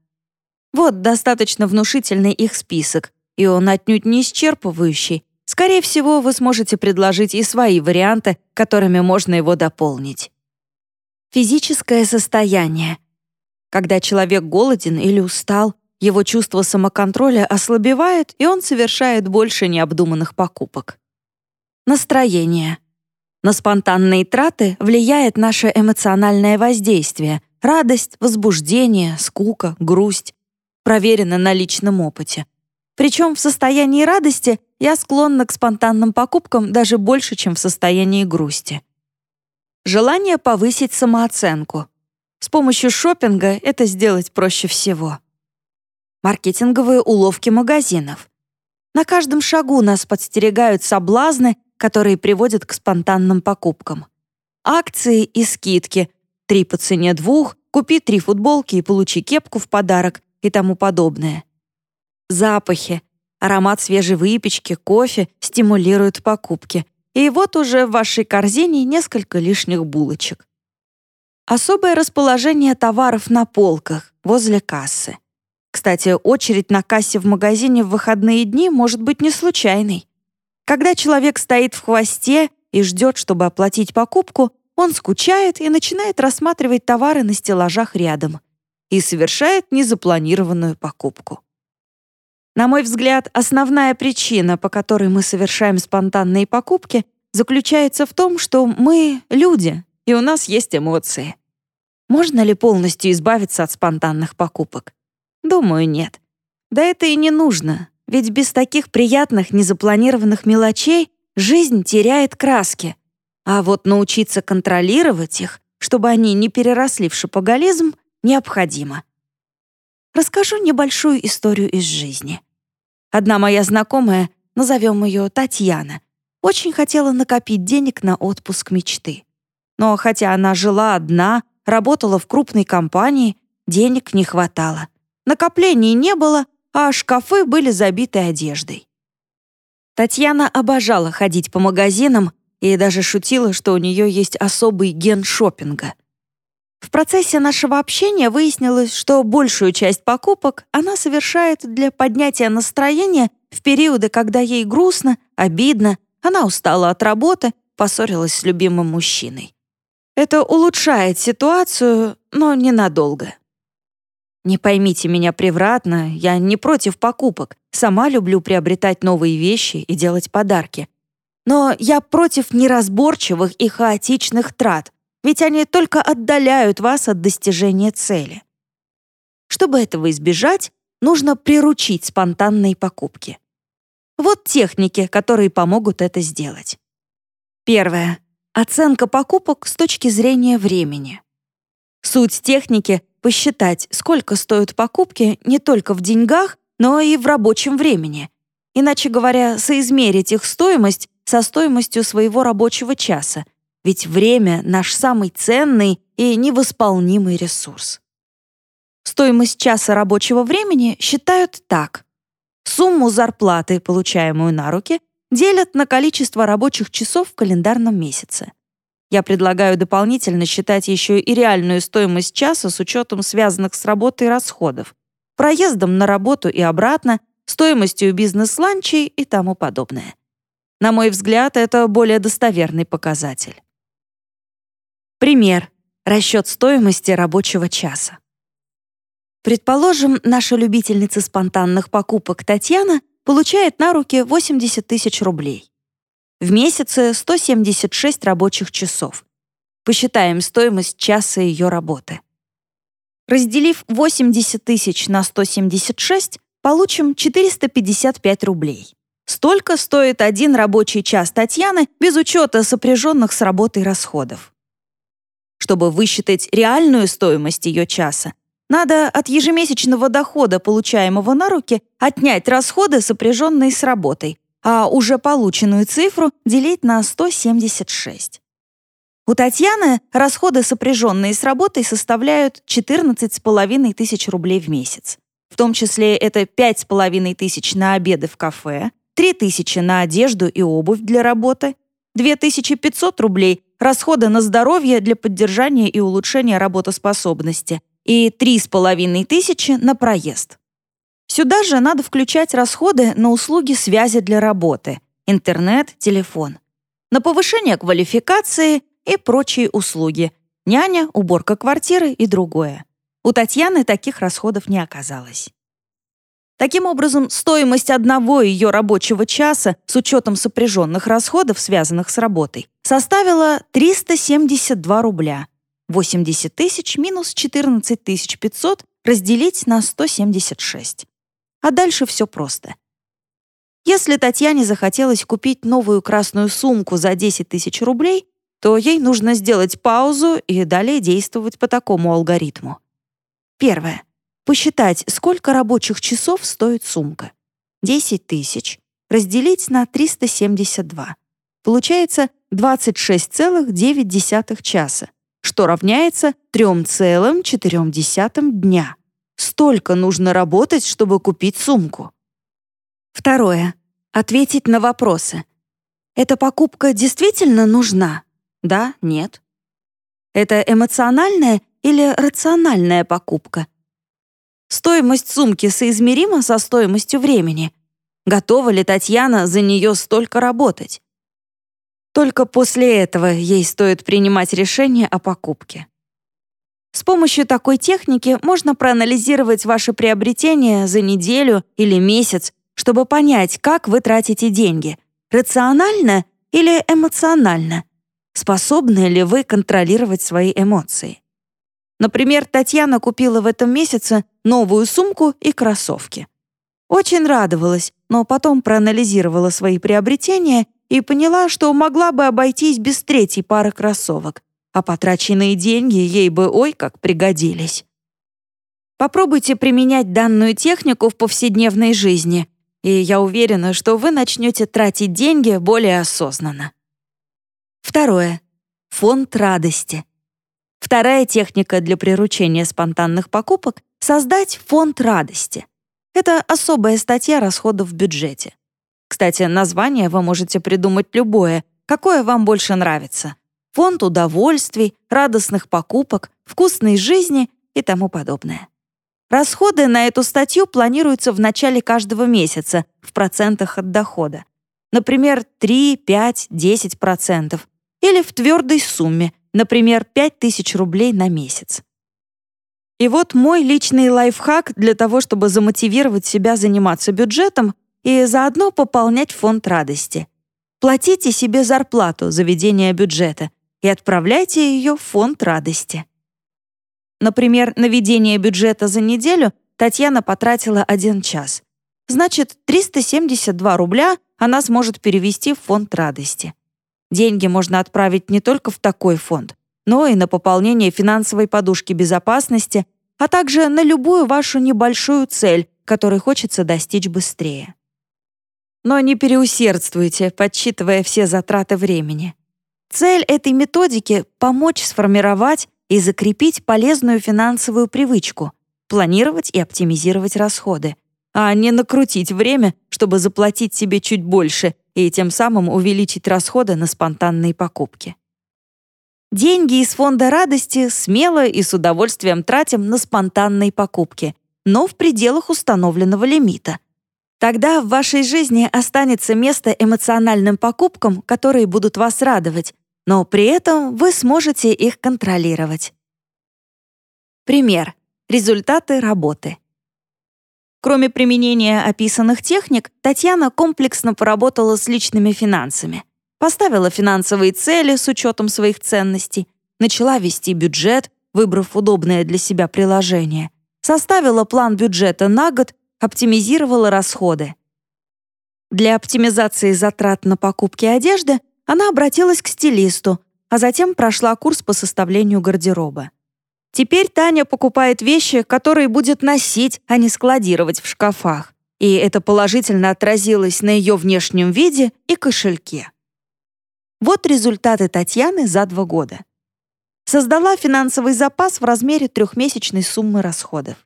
Вот достаточно внушительный их список, и он отнюдь не исчерпывающий. Скорее всего, вы сможете предложить и свои варианты, которыми можно его дополнить. Физическое состояние. Когда человек голоден или устал, его чувство самоконтроля ослабевает, и он совершает больше необдуманных покупок. Настроение. На спонтанные траты влияет наше эмоциональное воздействие, радость, возбуждение, скука, грусть. Проверено на личном опыте. Причем в состоянии радости я склонна к спонтанным покупкам даже больше, чем в состоянии грусти. Желание повысить самооценку. С помощью шопинга это сделать проще всего. Маркетинговые уловки магазинов. На каждом шагу нас подстерегают соблазны, которые приводят к спонтанным покупкам. Акции и скидки. Три по цене двух, купи три футболки и получи кепку в подарок и тому подобное. Запахи. Аромат свежей выпечки, кофе стимулируют покупки. И вот уже в вашей корзине несколько лишних булочек. Особое расположение товаров на полках, возле кассы. Кстати, очередь на кассе в магазине в выходные дни может быть не случайной. Когда человек стоит в хвосте и ждет, чтобы оплатить покупку, он скучает и начинает рассматривать товары на стеллажах рядом и совершает незапланированную покупку. На мой взгляд, основная причина, по которой мы совершаем спонтанные покупки, заключается в том, что мы — люди, и у нас есть эмоции. Можно ли полностью избавиться от спонтанных покупок? Думаю, нет. Да это и не нужно, ведь без таких приятных незапланированных мелочей жизнь теряет краски. А вот научиться контролировать их, чтобы они не переросли в шопоголизм, необходимо. Расскажу небольшую историю из жизни. Одна моя знакомая, назовем ее Татьяна, очень хотела накопить денег на отпуск мечты. Но хотя она жила одна, работала в крупной компании, денег не хватало. Накоплений не было, а шкафы были забиты одеждой. Татьяна обожала ходить по магазинам и даже шутила, что у нее есть особый ген шопинга. В процессе нашего общения выяснилось, что большую часть покупок она совершает для поднятия настроения в периоды, когда ей грустно, обидно, она устала от работы, поссорилась с любимым мужчиной. Это улучшает ситуацию, но ненадолго. Не поймите меня превратно, я не против покупок. Сама люблю приобретать новые вещи и делать подарки. Но я против неразборчивых и хаотичных трат, ведь они только отдаляют вас от достижения цели. Чтобы этого избежать, нужно приручить спонтанные покупки. Вот техники, которые помогут это сделать. Первое. Оценка покупок с точки зрения времени. Суть техники — посчитать, сколько стоят покупки не только в деньгах, но и в рабочем времени. Иначе говоря, соизмерить их стоимость со стоимостью своего рабочего часа, ведь время — наш самый ценный и невосполнимый ресурс. Стоимость часа рабочего времени считают так. Сумму зарплаты, получаемую на руки, делят на количество рабочих часов в календарном месяце. Я предлагаю дополнительно считать еще и реальную стоимость часа с учетом связанных с работой расходов, проездом на работу и обратно, стоимостью бизнес-ланчей и тому подобное. На мой взгляд, это более достоверный показатель. Пример. Расчет стоимости рабочего часа. Предположим, наша любительница спонтанных покупок Татьяна получает на руки 80 тысяч рублей. В месяце 176 рабочих часов. Посчитаем стоимость часа ее работы. Разделив 80 тысяч на 176, получим 455 рублей. Столько стоит один рабочий час Татьяны без учета сопряженных с работой расходов. Чтобы высчитать реальную стоимость ее часа, надо от ежемесячного дохода, получаемого на руки, отнять расходы, сопряженные с работой, а уже полученную цифру делить на 176. У Татьяны расходы, сопряженные с работой, составляют 14,5 тысяч рублей в месяц. В том числе это 5,5 тысяч на обеды в кафе, 3 тысячи на одежду и обувь для работы, 2500 рублей расходы на здоровье для поддержания и улучшения работоспособности, и 3,5 тысячи на проезд. Сюда же надо включать расходы на услуги связи для работы, интернет, телефон, на повышение квалификации и прочие услуги, няня, уборка квартиры и другое. У Татьяны таких расходов не оказалось. Таким образом, стоимость одного ее рабочего часа с учетом сопряженных расходов, связанных с работой, составила 372 рубля, 80 тысяч минус 14 500 разделить на 176. А дальше все просто. Если Татьяне захотелось купить новую красную сумку за 10 тысяч рублей, то ей нужно сделать паузу и далее действовать по такому алгоритму. Первое. Посчитать, сколько рабочих часов стоит сумка. 10 тысяч разделить на 372. Получается 26,9 часа, что равняется 3,4 дня. Столько нужно работать, чтобы купить сумку. Второе. Ответить на вопросы. Эта покупка действительно нужна? Да, нет. Это эмоциональная или рациональная покупка? Стоимость сумки соизмерима со стоимостью времени. Готова ли Татьяна за нее столько работать? Только после этого ей стоит принимать решение о покупке. С помощью такой техники можно проанализировать ваши приобретения за неделю или месяц, чтобы понять, как вы тратите деньги — рационально или эмоционально. Способны ли вы контролировать свои эмоции? Например, Татьяна купила в этом месяце новую сумку и кроссовки. Очень радовалась, но потом проанализировала свои приобретения и поняла, что могла бы обойтись без третьей пары кроссовок, а потраченные деньги ей бы ой как пригодились. Попробуйте применять данную технику в повседневной жизни, и я уверена, что вы начнете тратить деньги более осознанно. Второе. Фонд радости. Вторая техника для приручения спонтанных покупок — создать фонд радости. Это особая статья расходов в бюджете. Кстати, название вы можете придумать любое, какое вам больше нравится. Фонд удовольствий, радостных покупок, вкусной жизни и тому подобное. Расходы на эту статью планируются в начале каждого месяца в процентах от дохода. Например, 3, 5, 10 процентов. Или в твердой сумме, например, 5000 рублей на месяц. И вот мой личный лайфхак для того, чтобы замотивировать себя заниматься бюджетом и заодно пополнять фонд радости. Платите себе зарплату за ведение бюджета и отправляйте ее в фонд радости. Например, на ведение бюджета за неделю Татьяна потратила один час. Значит, 372 рубля она сможет перевести в фонд радости. Деньги можно отправить не только в такой фонд, но и на пополнение финансовой подушки безопасности, а также на любую вашу небольшую цель, которой хочется достичь быстрее. Но не переусердствуйте, подсчитывая все затраты времени. Цель этой методики — помочь сформировать и закрепить полезную финансовую привычку, планировать и оптимизировать расходы, а не накрутить время, чтобы заплатить себе чуть больше и тем самым увеличить расходы на спонтанные покупки. Деньги из фонда радости смело и с удовольствием тратим на спонтанные покупки, но в пределах установленного лимита — Тогда в вашей жизни останется место эмоциональным покупкам, которые будут вас радовать, но при этом вы сможете их контролировать. Пример. Результаты работы. Кроме применения описанных техник, Татьяна комплексно поработала с личными финансами. Поставила финансовые цели с учетом своих ценностей, начала вести бюджет, выбрав удобное для себя приложение, составила план бюджета на год оптимизировала расходы. Для оптимизации затрат на покупки одежды она обратилась к стилисту, а затем прошла курс по составлению гардероба. Теперь Таня покупает вещи, которые будет носить, а не складировать в шкафах. И это положительно отразилось на ее внешнем виде и кошельке. Вот результаты Татьяны за два года. Создала финансовый запас в размере трехмесячной суммы расходов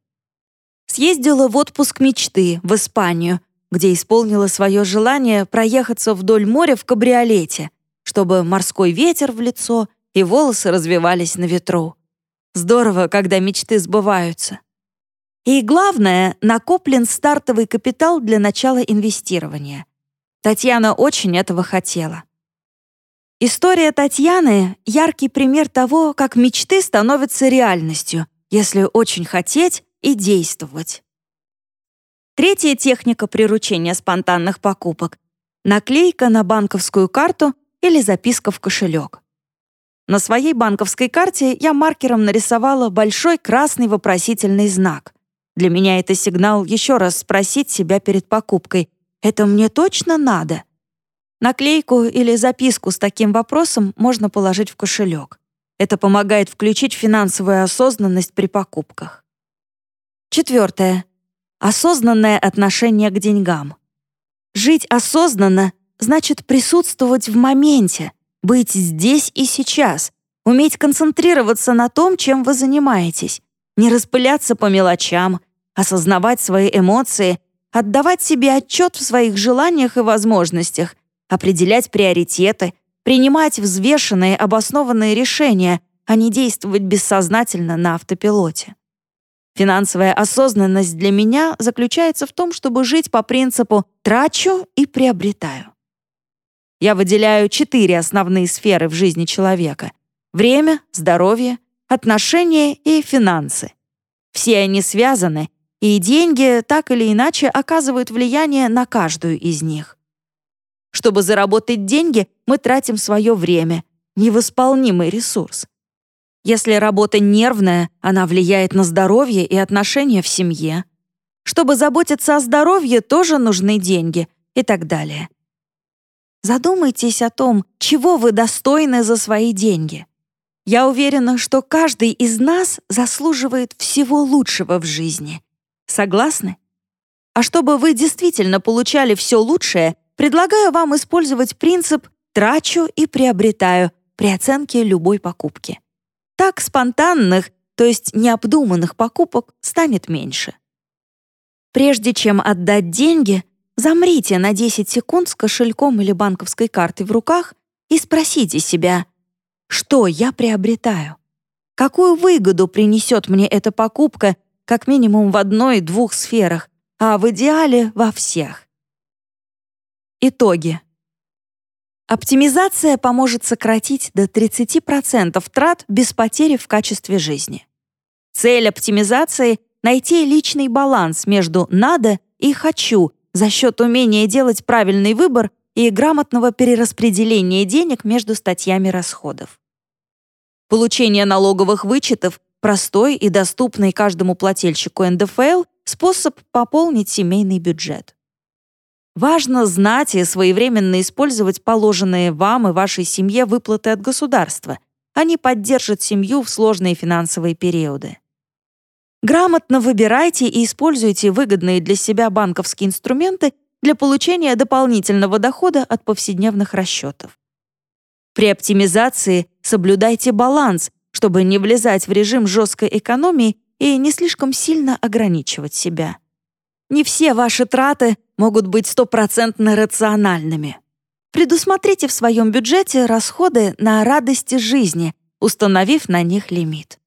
съездила в отпуск мечты в Испанию, где исполнила свое желание проехаться вдоль моря в кабриолете, чтобы морской ветер в лицо и волосы развивались на ветру. Здорово, когда мечты сбываются. И главное, накоплен стартовый капитал для начала инвестирования. Татьяна очень этого хотела. История Татьяны — яркий пример того, как мечты становятся реальностью, если очень хотеть и действовать. Третья техника приручения спонтанных покупок — наклейка на банковскую карту или записка в кошелек. На своей банковской карте я маркером нарисовала большой красный вопросительный знак. Для меня это сигнал еще раз спросить себя перед покупкой «Это мне точно надо?» Наклейку или записку с таким вопросом можно положить в кошелек. Это помогает включить финансовую осознанность при покупках. Четвертое. Осознанное отношение к деньгам. Жить осознанно значит присутствовать в моменте, быть здесь и сейчас, уметь концентрироваться на том, чем вы занимаетесь, не распыляться по мелочам, осознавать свои эмоции, отдавать себе отчет в своих желаниях и возможностях, определять приоритеты, принимать взвешенные, обоснованные решения, а не действовать бессознательно на автопилоте. Финансовая осознанность для меня заключается в том, чтобы жить по принципу «трачу и приобретаю». Я выделяю четыре основные сферы в жизни человека — время, здоровье, отношения и финансы. Все они связаны, и деньги так или иначе оказывают влияние на каждую из них. Чтобы заработать деньги, мы тратим свое время, невосполнимый ресурс. Если работа нервная, она влияет на здоровье и отношения в семье. Чтобы заботиться о здоровье, тоже нужны деньги и так далее. Задумайтесь о том, чего вы достойны за свои деньги. Я уверена, что каждый из нас заслуживает всего лучшего в жизни. Согласны? А чтобы вы действительно получали все лучшее, предлагаю вам использовать принцип «трачу и приобретаю» при оценке любой покупки. Так спонтанных, то есть необдуманных покупок станет меньше. Прежде чем отдать деньги, замрите на 10 секунд с кошельком или банковской картой в руках и спросите себя, что я приобретаю? Какую выгоду принесет мне эта покупка как минимум в одной-двух сферах, а в идеале во всех? Итоги. Оптимизация поможет сократить до 30% трат без потери в качестве жизни. Цель оптимизации — найти личный баланс между «надо» и «хочу» за счет умения делать правильный выбор и грамотного перераспределения денег между статьями расходов. Получение налоговых вычетов — простой и доступный каждому плательщику НДФЛ способ пополнить семейный бюджет. Важно знать и своевременно использовать положенные вам и вашей семье выплаты от государства. Они поддержат семью в сложные финансовые периоды. Грамотно выбирайте и используйте выгодные для себя банковские инструменты для получения дополнительного дохода от повседневных расчетов. При оптимизации соблюдайте баланс, чтобы не влезать в режим жесткой экономии и не слишком сильно ограничивать себя. Не все ваши траты могут быть стопроцентно рациональными. Предусмотрите в своем бюджете расходы на радости жизни, установив на них лимит.